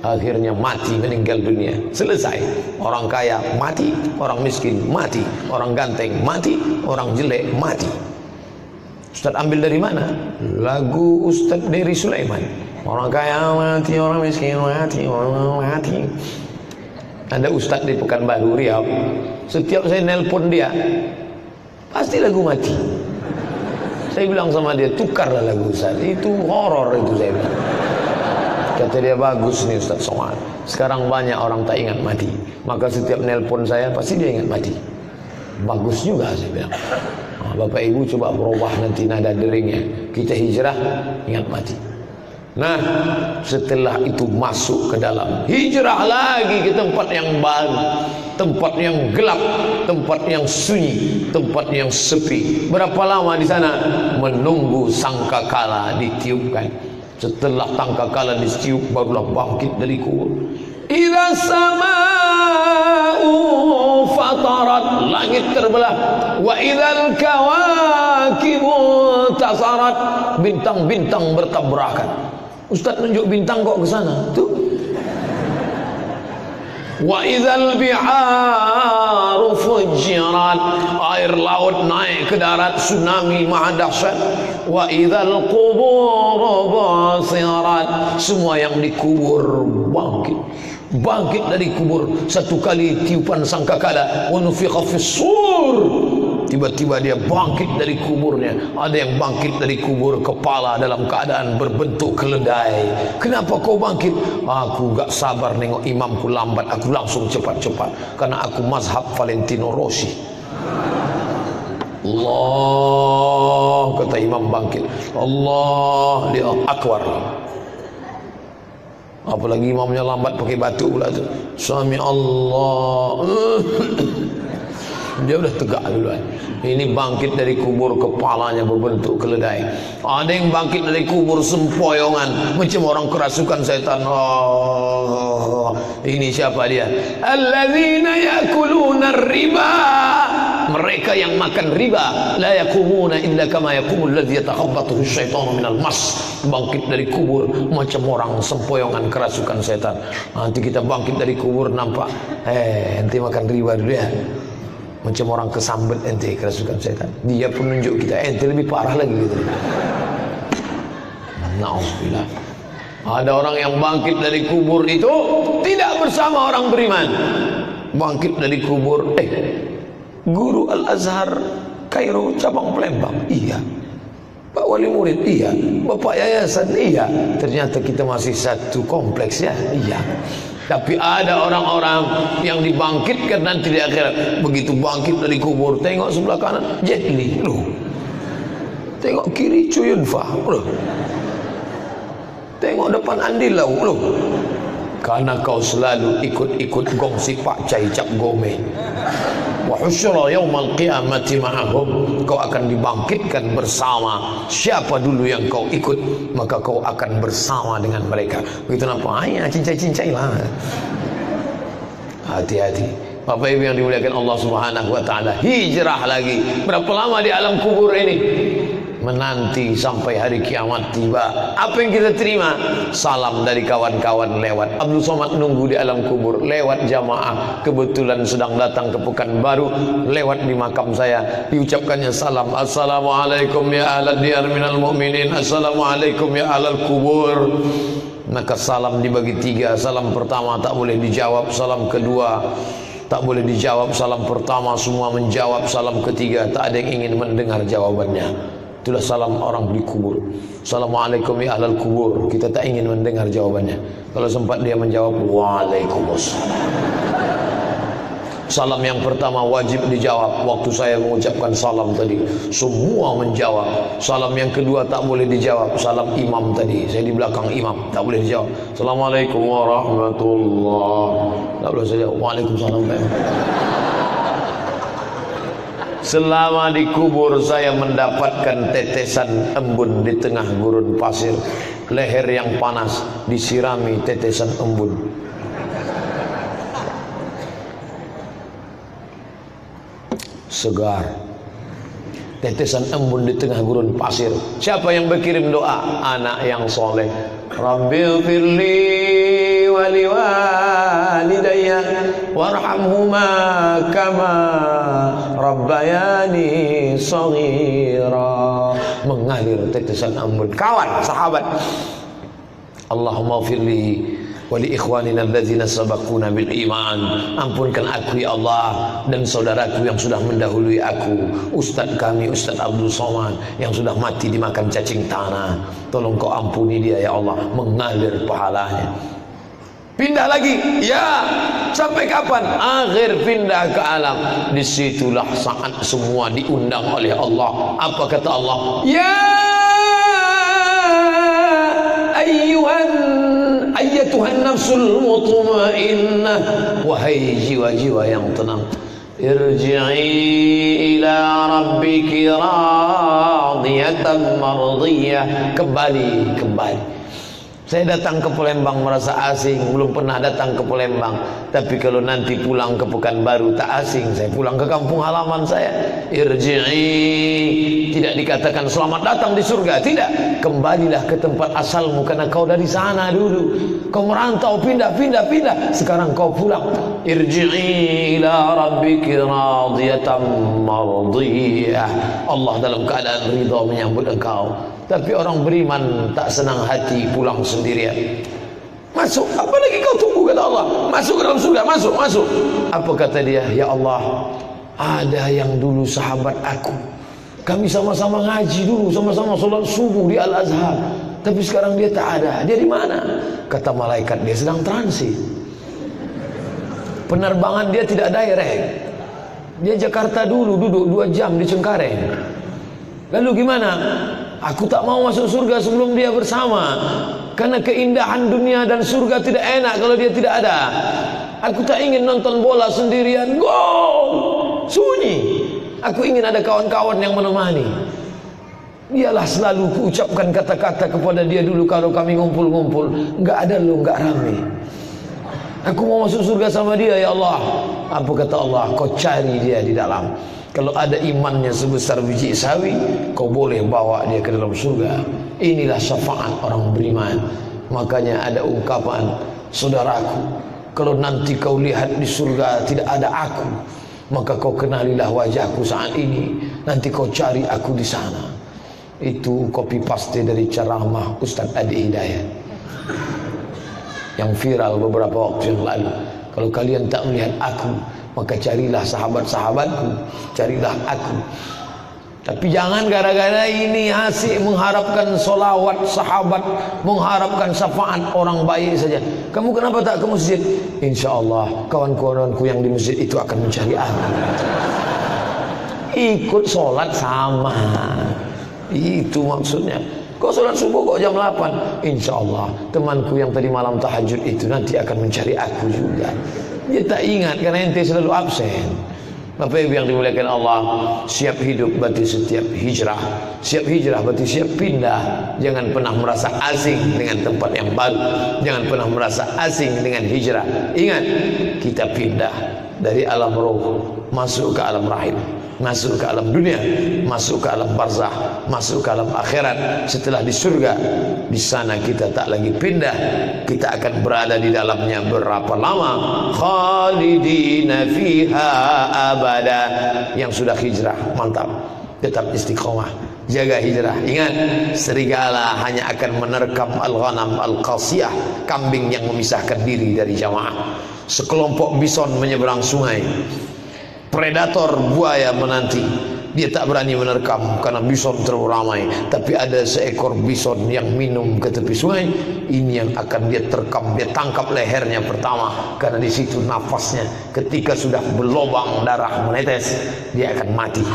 Akhirnya mati meninggal dunia. Selesai. Orang kaya mati orang miskin mati orang ganteng mati orang jelek mati. Ustaz ambil dari mana? Lagu Ustaz dari Sulaiman. Orang kaya mati orang miskin mati orang mati ada Ustaz di Pekanbaru Riau setiap saya nelpon dia pasti lagu mati saya bilang sama dia tukarlah lagu Ustaz itu horor itu saya bilang Kata dia bagus nih Ustaz Somad. Sekarang banyak orang tak ingat mati. Maka setiap nelpon saya pasti dia ingat mati. Bagus juga saya bilang. Nah, Bapak Ibu coba berubah nanti nada deringnya. Kita hijrah ingat mati. Nah, setelah itu masuk ke dalam hijrah lagi ke tempat yang baru, tempat yang gelap, tempat yang sunyi, tempat yang sepi. Berapa lama di sana menunggu sangkakala ditiupkan. Setelah tangka kala disiup barulah bangkit dari kubur. Idza sama'u fatarat langit terbelah wa idzal kawakibu tasarat bintang-bintang bertabrakan. Ustaz tunjuk bintang kok ke sana? Tuh Wa idzal biharu fujirat. Air laut naik ke darat tsunami maha dahsyat. Wa idzal qubur basirat. Semua yang dikubur bangkit. Bangkit dari kubur. Satu kali tiupan sangkakala. Wa nufikha fis sur Tiba-tiba dia bangkit dari kuburnya. Ada yang bangkit dari kubur kepala dalam keadaan berbentuk keledai. Kenapa kau bangkit? Aku gak sabar nengok imamku lambat. Aku langsung cepat-cepat. Karena aku mazhab Valentino Rossi. Allah kata imam bangkit. Allah dia akwar. Apalagi imamnya lambat pakai batu pula tu. Suami Allah. Dia sudah tegak duluan. Ini bangkit dari kubur kepalanya berbentuk keledai. Ada yang bangkit dari kubur sempoyongan macam orang kerasukan setan. Oh, ini siapa dia? Alladzina yakuluna riba. Mereka yang makan riba la yakumuna illa kama yakumul ladzi yatakhabbathu syaitanu minal mas. Bangkit dari kubur macam orang sempoyongan kerasukan setan. Nanti kita bangkit dari kubur nampak eh nanti makan riba dulu ya macam orang kesambet ente kerasukan setan dia pun nunjuk kita ente lebih parah lagi gitu. Nauzubillah ada orang yang bangkit dari kubur itu tidak bersama orang beriman. Bangkit dari kubur eh guru Al-Azhar Kairo cabang Palembang. Iya. Pak Wali Murid iya. Bapak Yayasan iya. Ternyata kita masih satu kompleks ya. Iya tapi ada orang-orang yang dibangkitkan nanti di akhirat. Begitu bangkit dari kubur, tengok sebelah kanan, Jet Li. Loh. Tengok kiri Chuyun Fah. Loh. Tengok depan Andi Lau. Loh. Karena kau selalu ikut-ikut gongsi Pak Cai Cap Gome wa husyra yaumal qiyamati ma'ahum. Kau akan dibangkitkan bersama siapa dulu yang kau ikut maka kau akan bersama dengan mereka. Begitu nampak? Ayah cincai-cincai lah hati-hati. Bapak Ibu yang dimuliakan Allah Subhanahu wa taala hijrah lagi. Berapa lama di alam kubur ini menanti sampai hari kiamat tiba. Apa yang kita terima? Salam dari kawan-kawan lewat. Abdul Somad nunggu di alam kubur, lewat jamaah. Kebetulan sedang datang ke Pekanbaru, lewat di makam saya. Diucapkannya salam. Assalamualaikum ya ahlal diyar minal mu'minin. Assalamualaikum ya ahlal kubur. Maka salam dibagi tiga. Salam pertama tak boleh dijawab. Salam kedua tak boleh dijawab. Salam pertama semua menjawab. Salam ketiga tak ada yang ingin mendengar jawabannya. Itulah salam orang di kubur. Assalamualaikum ya ahlal kubur. Kita tak ingin mendengar jawabannya. Kalau sempat dia menjawab, Waalaikumsalam. Salam yang pertama wajib dijawab Waktu saya mengucapkan salam tadi Semua menjawab Salam yang kedua tak boleh dijawab Salam imam tadi Saya di belakang imam Tak boleh dijawab Assalamualaikum warahmatullahi Tak boleh saya jawab Waalaikumsalam Selama di kubur saya mendapatkan tetesan embun di tengah gurun pasir. Leher yang panas disirami tetesan embun. Segar. Tetesan embun di tengah gurun pasir. Siapa yang berkirim doa? Anak yang soleh. Rabbil firli wali walidayya warhamhuma kama rabbayani saghira. Mengalir tetesan embun kawan sahabat. Allahumma firli wali ikhwanina alladzina sabaquna bil iman. Ampunkan aku ya Allah dan saudaraku yang sudah mendahului aku. Ustaz kami Ustaz Abdul Somad yang sudah mati dimakan cacing tanah. Tolong kau ampuni dia ya Allah mengalir pahalanya Pindah lagi, ya. Sampai kapan? Akhir pindah ke alam. Di situlah saat semua diundang oleh Allah. Apa kata Allah? Ya ayyuhan ayyatuhan nafsul mutmainnah wahai jiwa-jiwa yang tenang irji'i ila rabbiki radiyatan mardiyah kembali kembali saya datang ke Palembang merasa asing, belum pernah datang ke Palembang. Tapi kalau nanti pulang ke Pekanbaru tak asing, saya pulang ke kampung halaman saya. Irji'i, tidak dikatakan selamat datang di surga, tidak. Kembalilah ke tempat asalmu karena kau dari sana dulu. Kau merantau pindah pindah pindah, sekarang kau pulang. Irji'i ila rabbiki radiyatan mardiyah. Allah dalam keadaan ridha menyambut engkau. Tapi orang beriman tak senang hati pulang sendirian. Masuk, apa lagi kau tunggu kata Allah? Masuk ke dalam surga, masuk, masuk. Apa kata dia? Ya Allah, ada yang dulu sahabat aku. Kami sama-sama ngaji dulu, sama-sama sholat subuh di Al-Azhar. Tapi sekarang dia tak ada. Dia di mana? Kata malaikat, dia sedang transit. Penerbangan dia tidak direct. Dia Jakarta dulu duduk dua jam di Cengkareng. Lalu gimana? Aku tak mau masuk surga sebelum dia bersama. Karena keindahan dunia dan surga tidak enak kalau dia tidak ada. Aku tak ingin nonton bola sendirian. Gol! Sunyi. Aku ingin ada kawan-kawan yang menemani. Dialah selalu kuucapkan kata-kata kepada dia dulu Kalau kami ngumpul-ngumpul. Enggak ada lu, enggak rame. Aku mau masuk surga sama dia ya Allah. Apa kata Allah? Kau cari dia di dalam kalau ada imannya sebesar biji sawi, kau boleh bawa dia ke dalam surga. Inilah syafaat orang beriman. Makanya ada ungkapan, saudaraku, kalau nanti kau lihat di surga tidak ada aku, maka kau kenalilah wajahku saat ini. Nanti kau cari aku di sana. Itu copy paste dari ceramah Ustaz Adi Hidayat yang viral beberapa waktu yang lalu. Kalau kalian tak melihat aku, maka carilah sahabat-sahabatku carilah aku. Tapi jangan gara-gara ini asik mengharapkan solawat sahabat mengharapkan syafaat orang baik saja. Kamu kenapa tak ke masjid? Insyaallah kawan-kawanku yang di masjid itu akan mencari aku. Ikut solat sama. Itu maksudnya Kau solat subuh kok jam 8 Insya Allah temanku yang tadi malam tahajud itu Nanti akan mencari aku juga dia tak ingat karena ente selalu absen. Bapak Ibu yang dimuliakan Allah, siap hidup berarti setiap hijrah. Siap hijrah berarti siap pindah. Jangan pernah merasa asing dengan tempat yang baru. Jangan pernah merasa asing dengan hijrah. Ingat, kita pindah dari alam roh masuk ke alam rahim masuk ke alam dunia, masuk ke alam barzah, masuk ke alam akhirat. Setelah di surga, di sana kita tak lagi pindah, kita akan berada di dalamnya berapa lama? Khalidina fiha abada. Yang sudah hijrah, mantap. Tetap istiqomah. Jaga hijrah. Ingat, serigala hanya akan menerkam al-ghanam al-qasiyah, kambing yang memisahkan diri dari jamaah. Sekelompok bison menyeberang sungai predator buaya menanti Dia tak berani menerkam karena bison terlalu ramai. Tapi ada seekor bison yang minum ke tepi sungai. Ini yang akan dia terkam. Dia tangkap lehernya pertama. Karena di situ nafasnya ketika sudah berlobang darah menetes. Dia akan mati.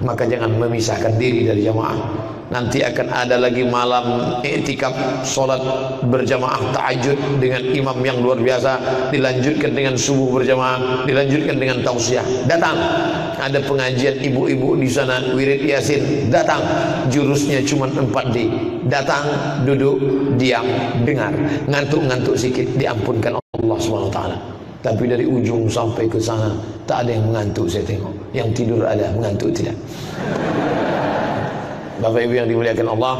Maka jangan memisahkan diri dari jamaah. Nanti akan ada lagi malam iktikaf solat berjamaah tahajud dengan imam yang luar biasa dilanjutkan dengan subuh berjamaah dilanjutkan dengan tausiah. Datang. Ada pengajian ibu-ibu di sana wirid yasin. Datang. Jurusnya cuma 4D datang duduk diam dengar. Ngantuk-ngantuk sedikit diampunkan Allah SWT tapi dari ujung sampai ke sana tak ada yang mengantuk saya tengok. Yang tidur ada mengantuk tidak Bapak Ibu yang dimuliakan Allah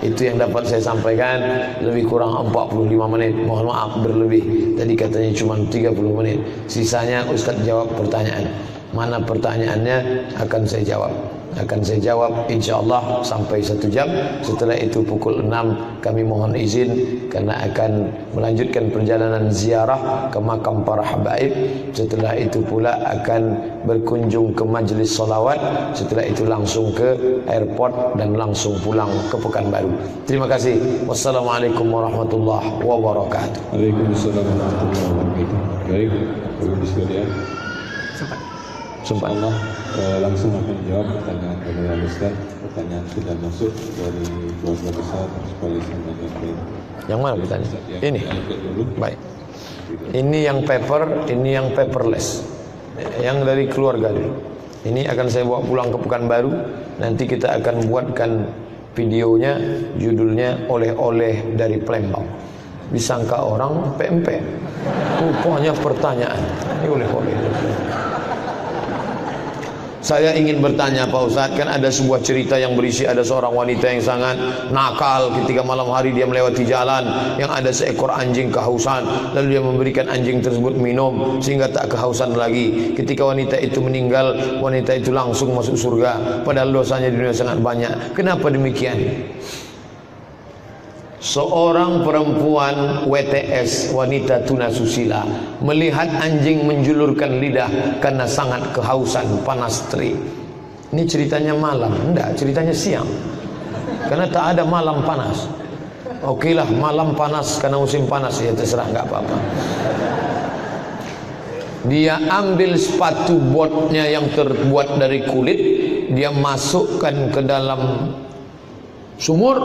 Itu yang dapat saya sampaikan Lebih kurang 45 menit. Mohon maaf berlebih. Tadi katanya cuma 30 menit. Sisanya Ustaz jawab pertanyaan. Mana pertanyaannya? Akan saya jawab akan saya jawab insyaallah sampai satu jam. Setelah itu pukul 6 kami mohon izin karena akan melanjutkan perjalanan ziarah ke makam para habaib. Setelah itu pula akan berkunjung ke majlis solawat. Setelah itu langsung ke airport dan langsung pulang ke Pekanbaru. Terima kasih. Wassalamualaikum warahmatullahi wabarakatuh. Waalaikumsalam warahmatullahi wabarakatuh. Baik Bapak sekalian Sumpah Allah eh, langsung akan jawab pertanyaan dari Ustaz. Pertanyaan sudah masuk dari keluarga besar Koalisi Majapahit. Yang mana? Yang Ini. Baik. Ini yang paper, ini yang paperless. Yang dari keluarga dulu. Ini akan saya bawa pulang ke Pekanbaru. Nanti kita akan buatkan videonya, judulnya oleh-oleh dari Palembang. Disangka orang PMP. Rupanya pertanyaan. Ini oleh-oleh. Saya ingin bertanya Pak Ustadz Kan ada sebuah cerita yang berisi Ada seorang wanita yang sangat nakal. Ketika malam hari dia melewati jalan Yang ada seekor anjing kehausan. Lalu dia memberikan anjing tersebut minum Sehingga tak kehausan lagi. Ketika wanita itu meninggal Wanita itu langsung masuk surga. Padahal dosanya di dunia sangat banyak. Kenapa demikian? Seorang perempuan WTS wanita tunasusila melihat anjing menjulurkan lidah karena sangat kehausan panas terik. Ini ceritanya malam, enggak, ceritanya siang. Karena tak ada malam panas. Okelah malam panas karena musim panas ya terserah enggak apa-apa. Dia ambil sepatu botnya yang terbuat dari kulit, dia masukkan ke dalam Sumur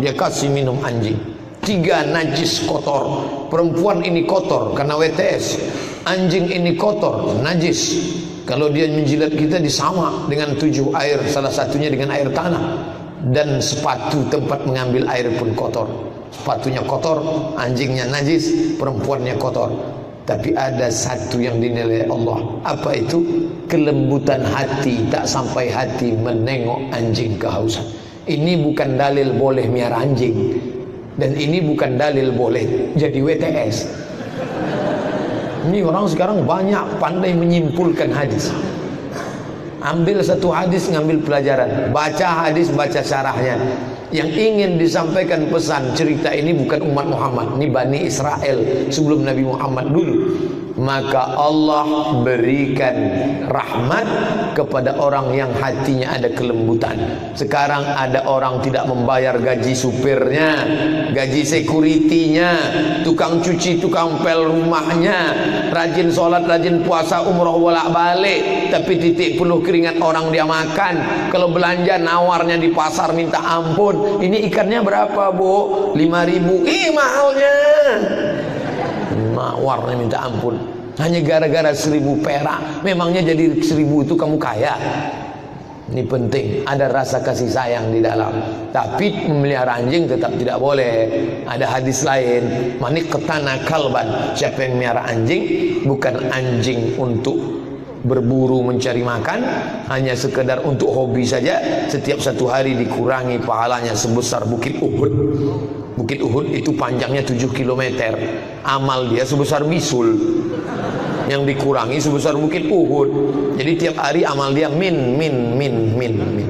dia kasih minum anjing. Tiga najis kotor. Perempuan ini kotor karena WTS. Anjing ini kotor, najis. Kalau dia menjilat kita disama dengan tujuh air, salah satunya dengan air tanah. Dan sepatu tempat mengambil air pun kotor. Sepatunya kotor, anjingnya najis, perempuannya kotor. Tapi ada satu yang dinilai Allah. Apa itu? Kelembutan hati, tak sampai hati menengok anjing kehausan. Ini bukan dalil boleh miara anjing. Dan ini bukan dalil boleh jadi WTS Ini orang sekarang banyak pandai menyimpulkan hadis. Ambil satu hadis ngambil pelajaran. Baca hadis baca syarahnya. Yang ingin disampaikan pesan cerita ini bukan umat Muhammad. Ini Bani Israel sebelum Nabi Muhammad dulu maka Allah berikan rahmat kepada orang yang hatinya ada kelembutan. Sekarang ada orang tidak membayar gaji supirnya, gaji sekuritinya, tukang cuci, tukang pel rumahnya, rajin sholat, rajin puasa, umroh bolak-balik, tapi titik penuh keringat orang dia makan. Kalau belanja nawarnya di pasar minta ampun. Ini ikannya berapa, Bu? 5000. Ih, mahalnya mawarnya minta ampun. Hanya gara-gara seribu perak memangnya jadi seribu itu kamu kaya? Ini penting ada rasa kasih sayang di dalam. Tapi memelihara anjing tetap tidak boleh. Ada hadis lain manik ketana kalban. Siapa yang memelihara anjing bukan anjing untuk berburu mencari makan hanya sekedar untuk hobi saja. Setiap satu hari dikurangi pahalanya sebesar bukit Uhud bukit Uhud itu panjangnya 7 km amal dia sebesar bisul yang dikurangi sebesar bukit Uhud. Jadi tiap hari amal dia min min min min min.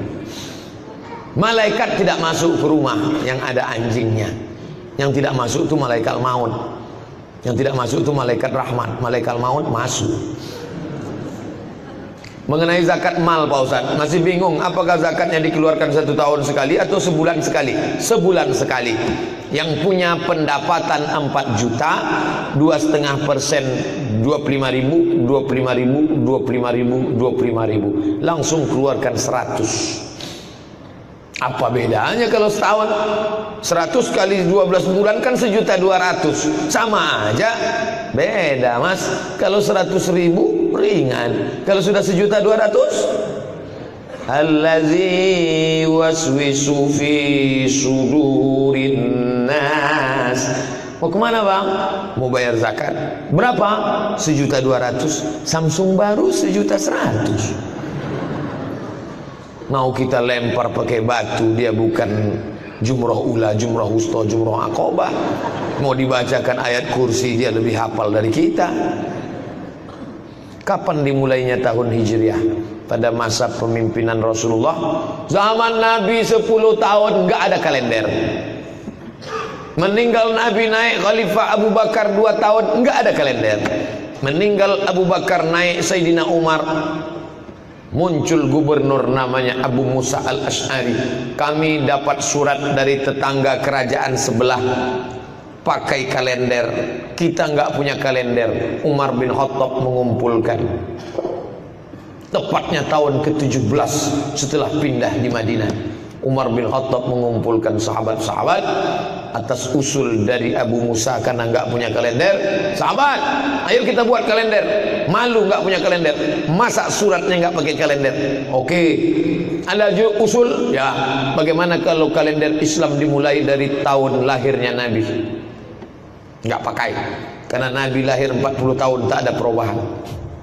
Malaikat tidak masuk ke rumah yang ada anjingnya. Yang tidak masuk itu malaikat maut. Yang tidak masuk itu malaikat rahmat. Malaikat maut masuk. Mengenai zakat mal Pak Ustaz Masih bingung apakah zakatnya dikeluarkan satu tahun sekali Atau sebulan sekali? Sebulan sekali Yang punya pendapatan 4 juta dua setengah persen 25 ribu 25 ribu 25 ribu 25 ribu. Langsung keluarkan 100 Apa bedanya kalau setahun? 100 kali 12 bulan kan sejuta 200 Sama aja. Beda mas. Kalau 100 ribu ringan. Kalau sudah sejuta dua ratus, Allazi waswisu fi sudurin nas. Mau ke mana bang? Mau bayar zakat. Berapa? Sejuta dua ratus. Samsung baru sejuta seratus. Mau kita lempar pakai batu, dia bukan jumroh ula, jumroh wusto, jumroh akobah. Mau dibacakan ayat kursi, dia lebih hafal dari kita. Kapan dimulainya tahun Hijriah? Pada masa pemimpinan Rasulullah Zaman Nabi 10 tahun enggak ada kalender Meninggal Nabi naik Khalifah Abu Bakar 2 tahun enggak ada kalender. Meninggal Abu Bakar naik Sayyidina Umar. Muncul gubernur namanya Abu Musa al-Ash'ari. Kami dapat surat dari tetangga kerajaan sebelah. Pakai kalender. Kita nggak punya kalender. Umar bin Khattab mengumpulkan. Tepatnya tahun ke-17 setelah pindah di Madinah Umar bin Khattab mengumpulkan sahabat-sahabat atas usul dari Abu Musa karena nggak punya kalender. Sahabat ayo kita buat kalender. Malu nggak punya kalender. Masa suratnya nggak pakai kalender? Oke ada usul. Ya bagaimana kalau kalender Islam dimulai dari tahun lahirnya Nabi? Nggak pakai. Karena Nabi lahir 40 tahun tak ada perubahan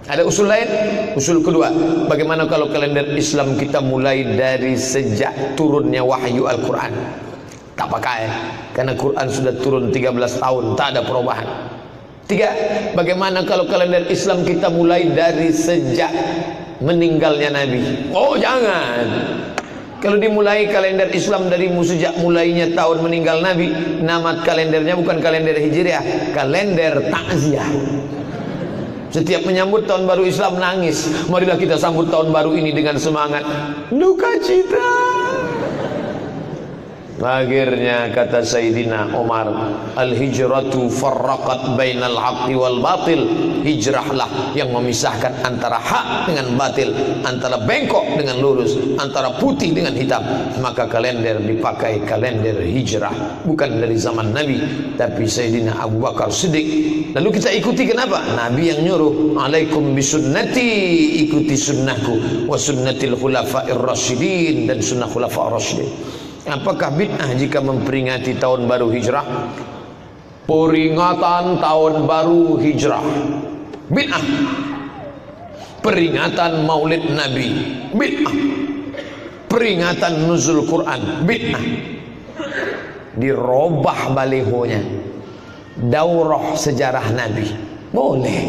ada usul lain? Usul kedua bagaimana kalau kalender Islam kita mulai dari sejak turunnya wahyu Al-Quran? Tak pakai karena Quran sudah turun 13 tahun tak ada perubahan. Tiga bagaimana kalau kalender Islam kita mulai dari sejak meninggalnya Nabi? Oh jangan. Kalau dimulai kalender Islam dari sejak mulainya tahun meninggal Nabi, nama kalendernya bukan kalender Hijriah, kalender takziah. Setiap menyambut tahun baru Islam nangis. Marilah kita sambut tahun baru ini dengan semangat. Duka cita. Akhirnya kata Sayyidina Umar Al-hijratu farraqat bainal haqqi wal batil. Hijrahlah yang memisahkan antara hak dengan batil Antara bengkok dengan lurus Antara putih dengan hitam. Maka kalender dipakai kalender hijrah Bukan dari zaman Nabi Tapi Sayyidina Abu Bakar Siddiq. Lalu kita ikuti kenapa? Nabi yang nyuruh Alaikum bisunnati Ikuti sunnahku. Wa sunnatil khulafa'ir rasyidin Dan sunnah khulafa'ir rasyidin Apakah bid'ah jika memperingati tahun baru hijrah? Peringatan tahun baru hijrah. Bid'ah. Peringatan maulid Nabi. Bid'ah. Peringatan nuzul Quran. Bid'ah. Dirobah balihonya. Daurah sejarah Nabi. Boleh.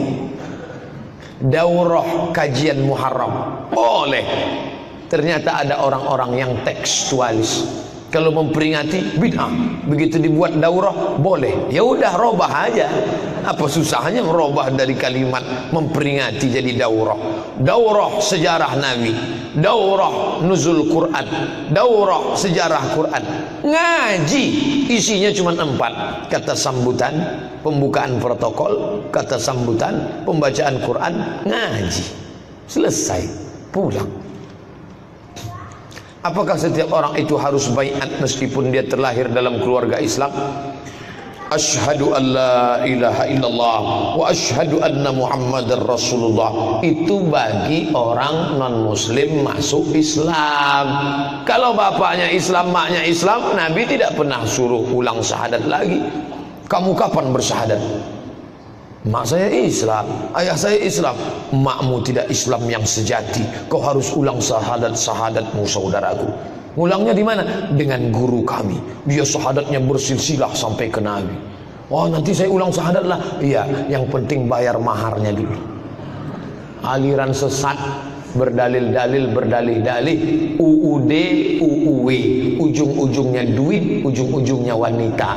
Daurah kajian Muharram. Boleh Ternyata ada orang-orang yang tekstualis. Kalau memperingati bid'ah. Begitu dibuat daurah boleh. Ya udah robah aja. Apa susahnya merubah dari kalimat memperingati jadi daurah? Daurah sejarah nabi. Daurah nuzul Quran. Daurah sejarah Quran. Ngaji. Isinya cuma empat. Kata sambutan pembukaan protokol. Kata sambutan pembacaan Quran. Ngaji. Selesai. Pulang Apakah setiap orang itu harus baiat meskipun dia terlahir dalam keluarga Islam? Ashhadu an la ilaha illallah wa ashhadu anna Muhammadar Rasulullah. Itu bagi orang non muslim masuk Islam. Kalau bapaknya Islam, maknya Islam, Nabi tidak pernah suruh ulang syahadat lagi. Kamu kapan bersyahadat? Mak saya Islam, ayah saya Islam. Makmu tidak Islam yang sejati. Kau harus ulang sahadat-sahadatmu saudaraku. Ulangnya di mana? Dengan guru kami. Dia sahadatnya bersilsilah sampai ke Nabi. Oh nanti saya ulang sahadat lah. Iya, yang penting bayar maharnya dulu. Aliran sesat berdalil-dalil berdalih-dalih UUD UUW ujung-ujungnya duit ujung-ujungnya wanita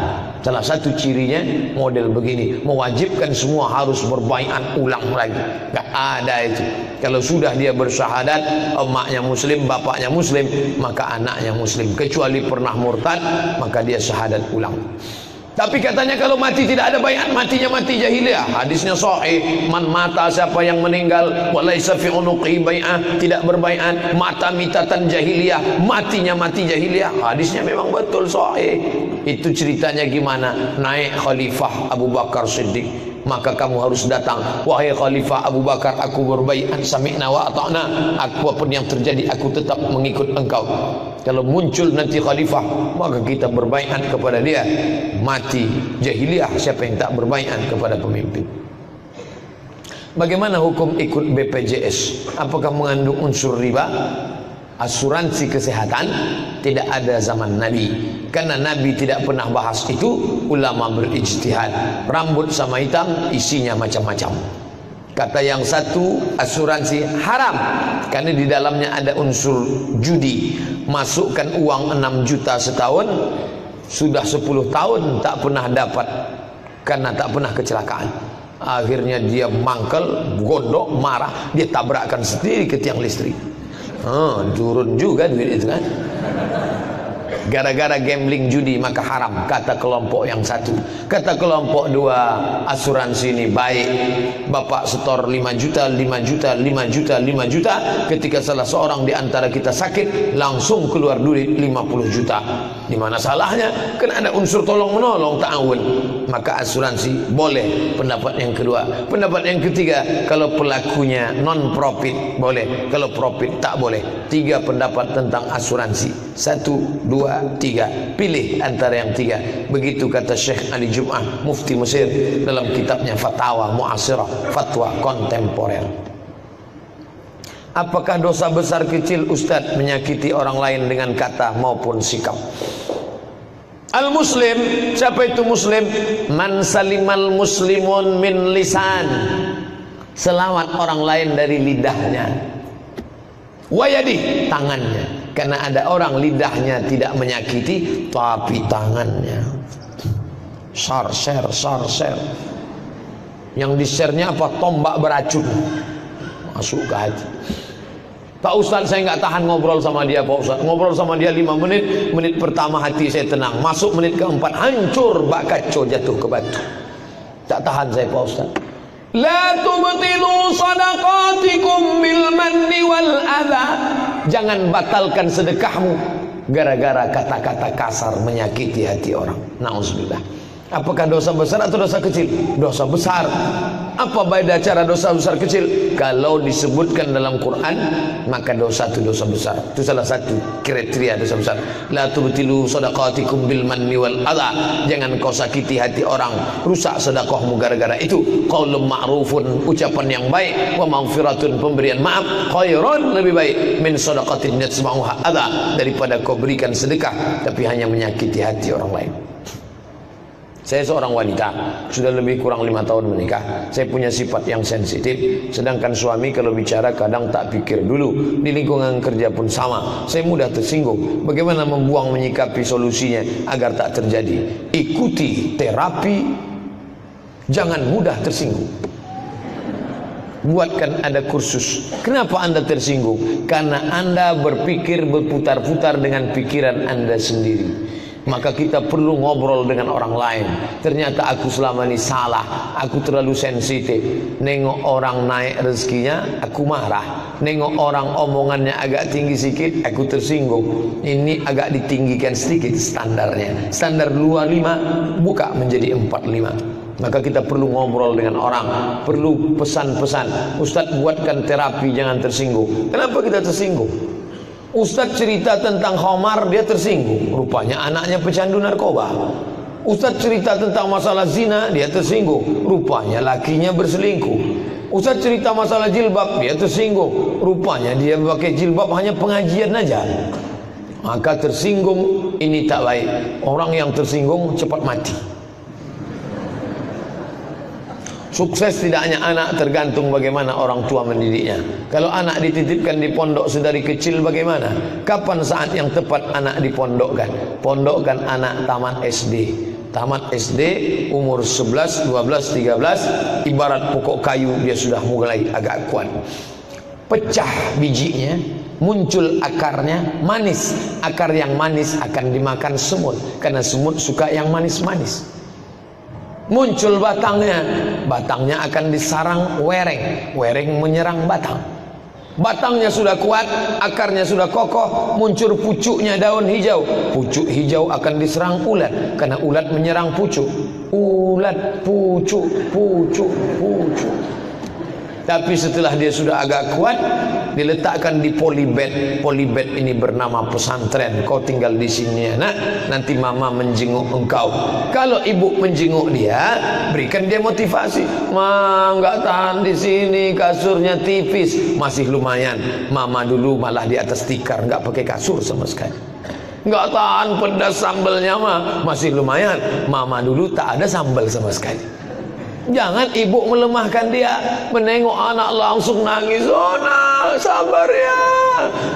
Salah satu cirinya model begini, mewajibkan semua harus berbaiat ulang lagi. Enggak ada itu. Kalau sudah dia bersyahadat, emaknya muslim, bapaknya muslim, maka anaknya muslim. Kecuali pernah murtad, maka dia syahadat ulang. Tapi katanya kalau mati tidak ada bayat matinya mati jahiliyah. Hadisnya sahih, man mata siapa yang meninggal walaisa fi unuqi bai'ah, tidak berbaiat, mata mitatan jahiliyah, matinya mati jahiliyah. Hadisnya memang betul sahih. Itu ceritanya gimana? Naik khalifah Abu Bakar Siddiq maka kamu harus datang wahai khalifah Abu Bakar aku berbaiat sami'na wa ata'na apapun yang terjadi aku tetap mengikut engkau kalau muncul nanti khalifah maka kita berbaiat kepada dia. Mati jahiliyah siapa yang tak berbaiat kepada pemimpin. Bagaimana hukum ikut BPJS? Apakah mengandung unsur riba? asuransi kesehatan? Tidak ada zaman Nabi. Karena Nabi tidak pernah bahas itu ulama berijtihad. Rambut sama hitam isinya macam-macam kata yang satu asuransi haram. Karena di dalamnya ada unsur judi. Masukkan uang 6 juta setahun sudah 10 tahun tak pernah dapat karena tak pernah kecelakaan. Akhirnya dia mangkel gondok marah. Dia tabrakkan sendiri ke tiang listrik. Oh, turun juga duit itu kan. Gara-gara gambling judi maka haram kata kelompok yang satu. Kata kelompok dua asuransi ini baik. Bapak setor 5 juta, 5 juta, 5 juta, 5 juta. Ketika salah seorang di antara kita sakit langsung keluar duit 50 juta. Di mana salahnya? Kan ada unsur tolong menolong ta'awun. Maka asuransi boleh. Pendapat yang kedua. Pendapat yang ketiga kalau pelakunya non profit boleh. Kalau profit tak boleh. Tiga pendapat tentang asuransi. Satu, dua, tiga. Pilih antara yang tiga. Begitu kata Syekh Ali Jum'ah mufti Mesir dalam kitabnya Fatawa Muasirah fatwa kontemporer. Apakah dosa besar kecil Ustadz menyakiti orang lain dengan kata maupun sikap? Al muslim siapa itu muslim? Man salimal muslimun min lisan. Selamat orang lain dari lidahnya. Wayadi tangannya karena ada orang lidahnya tidak menyakiti tapi tangannya. Sar ser sar ser. Yang disernya apa? Tombak beracun. Masuk ke hati. Pak Ustaz saya nggak tahan ngobrol sama dia Pak Ustaz ngobrol sama dia lima menit menit pertama hati saya tenang. Masuk menit keempat hancur bak kacau jatuh ke batu. Tak tahan saya Pak Ustaz La tubtilu sadaqatikum bil manni wal adha. Jangan batalkan sedekahmu gara-gara kata-kata kasar menyakiti hati orang. Nauzubillah. Apakah dosa besar atau dosa kecil? Dosa besar. Apa beda cara dosa besar kecil? Kalau disebutkan dalam Quran, maka dosa itu dosa besar. Itu salah satu kriteria dosa besar. La tubtilu sadaqatikum bil manni wal adha. Jangan kau sakiti hati orang, rusak sedekahmu gara-gara itu. Qaulun ma'rufun, ucapan yang baik, wa maghfiratun pemberian maaf, khairun lebih baik min sadaqatin yatsma'uha adha daripada kau berikan sedekah tapi hanya menyakiti hati orang lain. Saya seorang wanita, sudah lebih kurang lima tahun menikah. Saya punya sifat yang sensitif. Sedangkan suami kalau bicara kadang tak pikir dulu. Di lingkungan kerja pun sama. Saya mudah tersinggung. Bagaimana membuang menyikapi solusinya agar tak terjadi? Ikuti terapi. Jangan mudah tersinggung. Buatkan ada kursus. Kenapa anda tersinggung? Karena anda berpikir berputar-putar dengan pikiran anda sendiri maka kita perlu ngobrol dengan orang lain. Ternyata aku selama ini salah. Aku terlalu sensitif. Nengok orang naik rezekinya aku marah. Nengok orang omongannya agak tinggi sedikit aku tersinggung. Ini agak ditinggikan sedikit standarnya. Standar luar lima buka menjadi empat lima. Maka kita perlu ngobrol dengan orang. Perlu pesan-pesan. Ustadz buatkan terapi jangan tersinggung. Kenapa kita tersinggung Ustadz cerita tentang Khomar dia tersinggung. Rupanya anaknya pecandu narkoba. Ustadz cerita tentang masalah zina dia tersinggung. Rupanya lakinya berselingkuh. Ustadz cerita masalah jilbab dia tersinggung. Rupanya dia pakai jilbab hanya pengajian aja. Maka tersinggung ini tak baik. Orang yang tersinggung cepat mati Sukses tidak hanya anak tergantung bagaimana orang tua mendidiknya. Kalau anak dititipkan di pondok sedari kecil bagaimana? Kapan saat yang tepat anak dipondokkan? Pondokkan anak taman SD. tamat SD umur 11, 12, 13 ibarat pokok kayu dia sudah mulai agak kuat pecah bijinya muncul akarnya manis akar yang manis akan dimakan semut karena semut suka yang manis-manis muncul batangnya. Batangnya akan disarang wereng. Wereng menyerang batang. Batangnya sudah kuat akarnya sudah kokoh muncul pucuknya daun hijau. Pucuk hijau akan diserang ulat karena ulat menyerang pucuk. Ulat pucuk pucuk pucuk tapi setelah dia sudah agak kuat diletakkan di polybed. Polybed ini bernama pesantren. Kau tinggal di sini anak. Nanti mama menjenguk engkau. Kalau ibu menjenguk dia berikan dia motivasi. Ma nggak tahan di sini kasurnya tipis. Masih lumayan. Mama dulu malah di atas tikar nggak pakai kasur sama sekali. Nggak tahan pedas sambelnya mah masih lumayan. Mama dulu tak ada sambal sama sekali Jangan ibu melemahkan dia. Menengok anak langsung nangis. Oh nak sabar ya.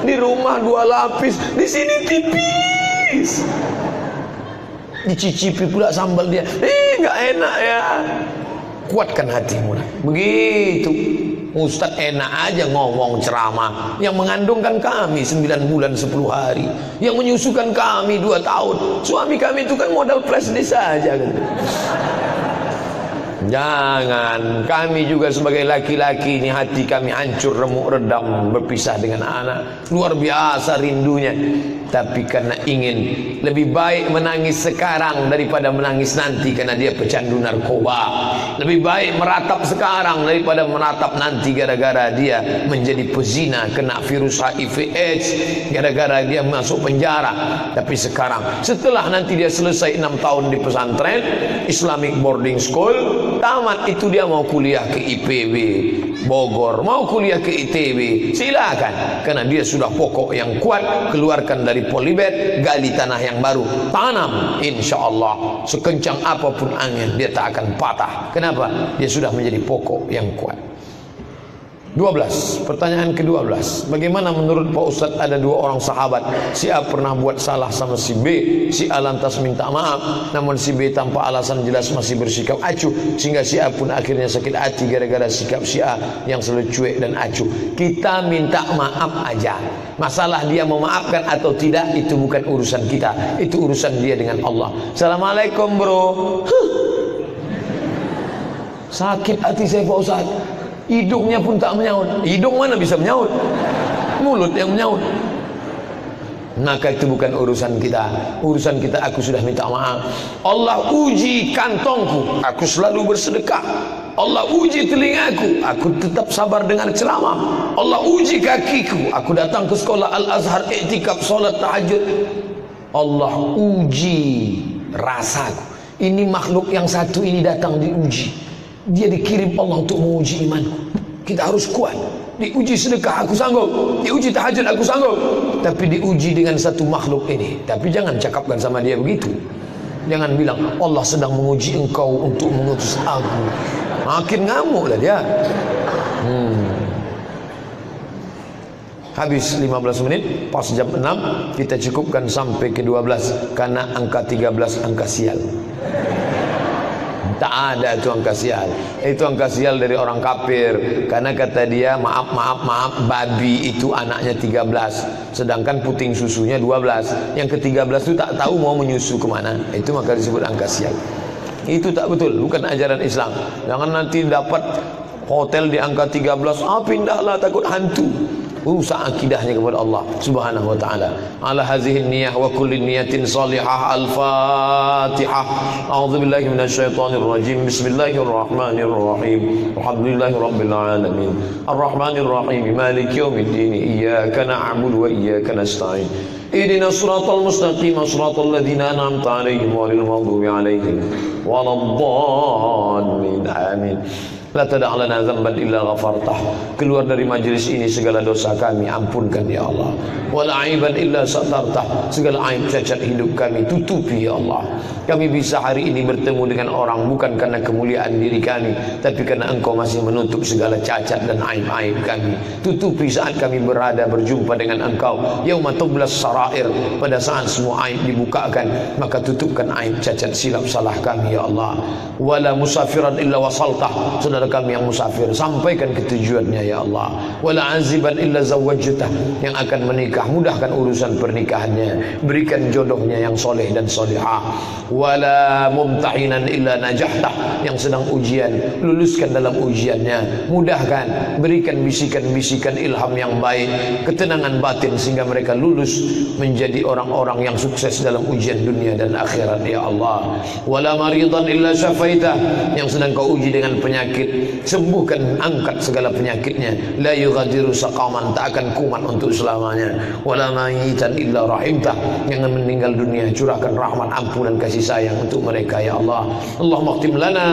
Di rumah dua lapis Di sini tipis. Dicicipi pula sambal dia. Eh gak enak ya. Kuatkan hatimu Begitu. Ustaz enak aja ngomong ceramah. Yang mengandungkan kami 9 bulan 10 hari. Yang menyusukan kami 2 tahun. Suami kami itu kan modal disk saja gitu. Jangan. Kami juga sebagai laki-laki ini hati kami hancur remuk redam berpisah dengan anak. Luar biasa rindunya. Tapi karena ingin lebih baik menangis sekarang daripada menangis nanti karena dia pecandu narkoba. Lebih baik meratap sekarang daripada meratap nanti gara-gara dia menjadi pezina kena virus HIV AIDS gara-gara dia masuk penjara. Tapi sekarang setelah nanti dia selesai 6 tahun di pesantren Islamic boarding school tamat itu dia mau kuliah ke IPB Bogor mau kuliah ke ITB silakan. Karena dia sudah pokok yang kuat keluarkan dari polybed gali tanah yang baru tanam insya Allah sekencang apa pun angin dia tak akan patah. Kenapa? Dia sudah menjadi pokok yang kuat 12 Pertanyaan ke-12 Bagaimana menurut Pak Ustaz ada dua orang sahabat? Si A pernah buat salah sama si B. Si A lantas minta maaf. Namun si B tanpa alasan jelas masih bersikap acuh. Sehingga si A pun akhirnya sakit hati Gara-gara sikap si A yang selalu cuek dan acuh. Kita minta maaf aja. Masalah dia memaafkan atau tidak Itu bukan urusan kita. Itu urusan dia dengan Allah. Assalamualaikum bro. Huh. Sakit hati saya Pak Ustaz Hidungnya pun tak menyaut. Hidung mana bisa menyaut? Mulut yang menyaut. Maka itu bukan urusan kita. Urusan kita aku sudah minta maaf. Allah uji kantongku, aku selalu bersedekah. Allah uji telingaku, aku tetap sabar dengan ceramah. Allah uji kakiku, aku datang ke sekolah Al-Azhar iktikaf solat tahajud. Allah uji rasaku. Ini makhluk yang satu ini datang diuji dia dikirim Allah untuk menguji imanku kita harus kuat. Diuji sedekah aku sanggup. Diuji tahajud aku sanggup. Tapi diuji dengan satu makhluk ini. Tapi jangan cakapkan sama dia begitu. Jangan bilang Allah sedang menguji engkau untuk mengutus aku. Makin ngamuk lah dia. Hmm. habis 15 menit pas jam 6 kita cukupkan sampai ke 12 karena angka 13 angka sial Tak ada itu angka sial. Itu sial dari orang kafir. Karena kata dia, maaf, maaf, maaf, babi itu anaknya 13. Sedangkan puting susunya 12. Yang ke-13 itu tak tahu mau menyusu ke mana. Itu maka disebut angka sial. Itu tak betul, bukan ajaran Islam. Jangan nanti dapat hotel di angka 13, ah pindahlah takut hantu rusak akidahnya kepada Allah Subhanahu wa taala. Ala hadhihi niyyah wa kulli niyatin salihah. Al-Fatihah. A'udzu billahi minasyaitonir rajim. Bismillahirrahmanirrahim. Alhamdulillahi rabbil alamin. Arrahmanir rahim. Maliki yaumiddin. Iyyaka na'budu wa iyyaka nasta'in. اهدنا الصراط المستقيم صراط الذين انعمت عليهم غير المغضوب عليهم ولا الضالين امين La tada'lana dzamban illa ghafartah. Keluar dari majlis ini segala dosa kami ampunkan ya Allah. Wala aiban illa satartah. Segala aib cacat hidup kami tutupi ya Allah. Kami bisa hari ini bertemu dengan orang bukan karena kemuliaan diri kami, tapi karena Engkau masih menutup segala cacat dan aib-aib kami. Tutupi saat kami berada berjumpa dengan Engkau. Yauma tublas sarair. Pada saat semua aib dibukakan, maka tutupkan aib cacat silap salah kami ya Allah. Wala musafiran illa wasaltah. Sudah saudara kami yang musafir sampaikan ke tujuannya ya Allah. Wala aziban illa zawwajtah yang akan menikah mudahkan urusan pernikahannya. Berikan jodohnya yang soleh dan solehah wala mumtahinan illa najahtah yang sedang ujian luluskan dalam ujiannya. Mudahkan berikan bisikan-bisikan ilham yang baik ketenangan batin sehingga mereka lulus menjadi orang-orang yang sukses dalam ujian dunia dan akhirat ya Allah. Wala maridan illa syafaitah yang sedang kau uji dengan penyakit sembuhkan angkat segala penyakitnya. La yughadiru saqaman tak akan kumat untuk selamanya. Wala mayitan illa rahimtah yang meninggal dunia curahkan rahmat ampunan kasih sayang untuk mereka ya Allah. Allah maktim lana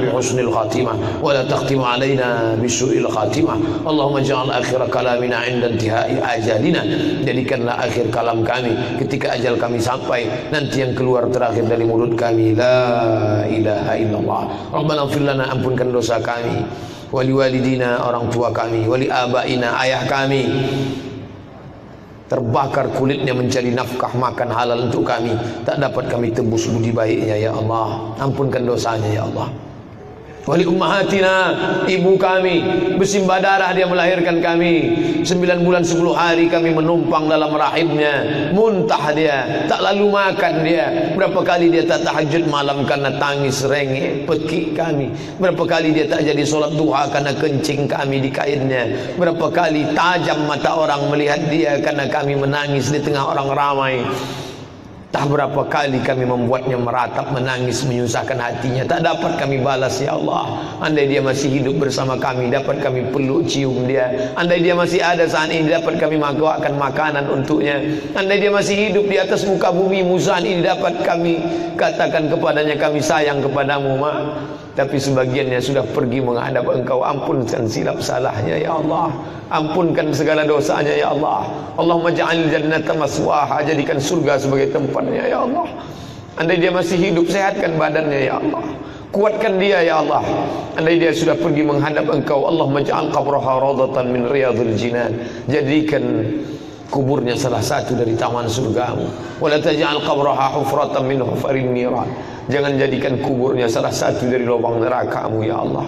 bi husnil khatimah wa la taqtim alaina bi su'il khatimah. Allahumma ja'al akhir kalamina 'inda intihai ajalina. Jadikanlah akhir kalam kami ketika ajal kami sampai. Nanti yang keluar terakhir dari mulut kami. La ilaha illallah. Rabbana fir lana ampunkan dosa dosa kami wali walidina orang tua kami wali abaina ayah kami. Terbakar kulitnya mencari nafkah makan halal untuk kami. Tak dapat kami tebus budi baiknya ya Allah. Ampunkan dosanya ya Allah Wali ummahatina ibu kami bersimbah darah dia melahirkan kami. Sembilan bulan sepuluh hari kami menumpang dalam rahimnya. Muntah dia tak lalu makan dia. Berapa kali dia tak tahajud malam karena tangis rengek pekik kami. Berapa kali dia tak jadi solat duha karena kencing kami di kainnya. Berapa kali tajam mata orang melihat dia karena kami menangis di tengah orang ramai Tak berapa kali kami membuatnya meratap, menangis, menyusahkan hatinya. Tak dapat kami balas, Ya Allah. Andai dia masih hidup bersama kami, dapat kami peluk, cium dia. Andai dia masih ada saat ini, dapat kami makan makanan untuknya. Andai dia masih hidup di atas muka bumi, musahan ini dapat kami katakan kepadanya, kami sayang kepadamu, Mak. Tapi sebagiannya sudah pergi menghadap engkau Ampunkan silap salahnya ya Allah. Ampunkan segala dosanya ya Allah. Allahumma ja'al jannata maswaha Jadikan surga sebagai tempatnya ya Allah. Andai dia masih hidup Sehatkan badannya ya Allah. Kuatkan dia ya Allah. Andai dia sudah pergi menghadap engkau Allahumma ja'al qabraha radatan min riyadhil jinan. Jadikan kuburnya salah satu dari taman surgamu. Wala taj'al qabraha hufratan min hufarin niran Jangan jadikan kuburnya salah satu dari lubang nerakamu ya Allah.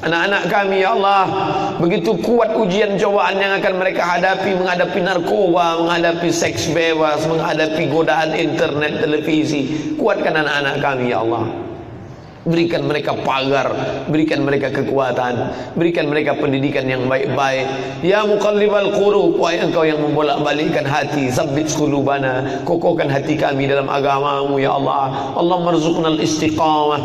Anak-anak kami ya Allah Begitu kuat ujian cobaan yang akan mereka hadapi Menghadapi narkoba Menghadapi seks bebas Menghadapi godaan internet, televisi Kuatkan anak-anak kami ya Allah Berikan mereka pagar Berikan mereka kekuatan Berikan mereka pendidikan yang baik-baik. Ya muqallibal qurub Wahai engkau yang membolak-balikkan hati Sabbit qulubana Kokohkan hati kami dalam agamamu Ya Allah. Allah marzuqnal istiqamah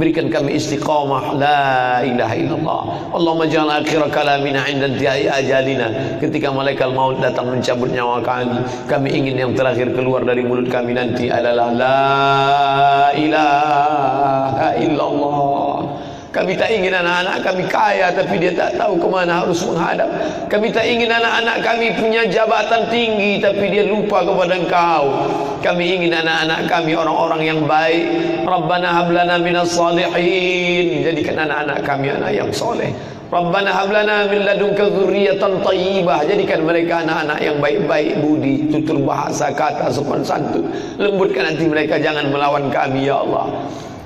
Berikan kami istiqamah. La ilaha illallah. Allah majal akhir kalamina Indan tihai ajalina. Ketika malaikat maut datang mencabut nyawa kami Kami ingin yang terakhir keluar dari mulut kami nanti adalah La ilaha illallah. Kami tak ingin anak-anak kami kaya tapi dia tak tahu ke mana harus menghadap. Kami tak ingin anak-anak kami punya jabatan tinggi tapi dia lupa kepada engkau. Kami ingin anak-anak kami orang-orang yang baik. Rabbana hablana minas salihin. Jadikan anak-anak kami anak yang soleh. Rabbana hablana min ladunka dzurriyyatan thayyibah jadikan mereka anak-anak yang baik-baik budi tutur bahasa kata sopan santun. Lembutkan hati mereka jangan melawan kami ya Allah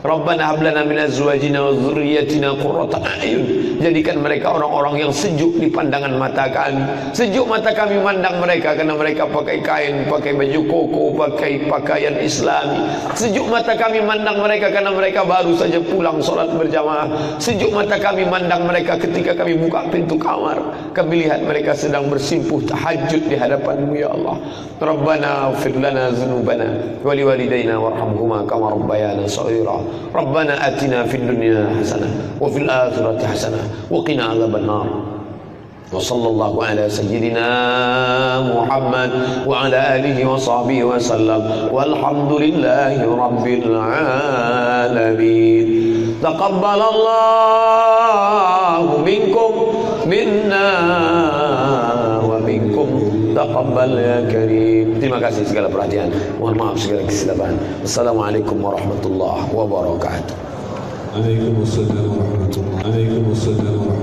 Rabbana hablana min azwajina wa dhurriyyatina qurrata a'yun. Jadikan mereka orang-orang yang sejuk di pandangan mata kami. Sejuk mata kami mandang mereka karena mereka pakai kain, pakai baju koko, pakai pakaian Islami. Sejuk mata kami mandang mereka karena mereka baru saja pulang solat berjamaah. Sejuk mata kami mandang mereka ketika kami buka pintu kamar. Kami lihat mereka sedang bersimpuh tahajud di hadapanmu ya Allah. Rabbana ighfir lana dzunubana wa liwalidayna warhamhuma kama rabbayana shaghira. ربنا آتنا في الدنيا حسنة وفي الآخرة حسنة وقنا عذاب النار. وصلى الله على سيدنا محمد وعلى آله وصحبه وسلم. والحمد لله رب العالمين. تقبل الله منكم منا. taqabbal ya karim. Terima kasih segala perhatian. Mohon maaf segala kesilapan. Assalamualaikum warahmatullahi wabarakatuh. Waalaikumsalam warahmatullahi wabarakatuh.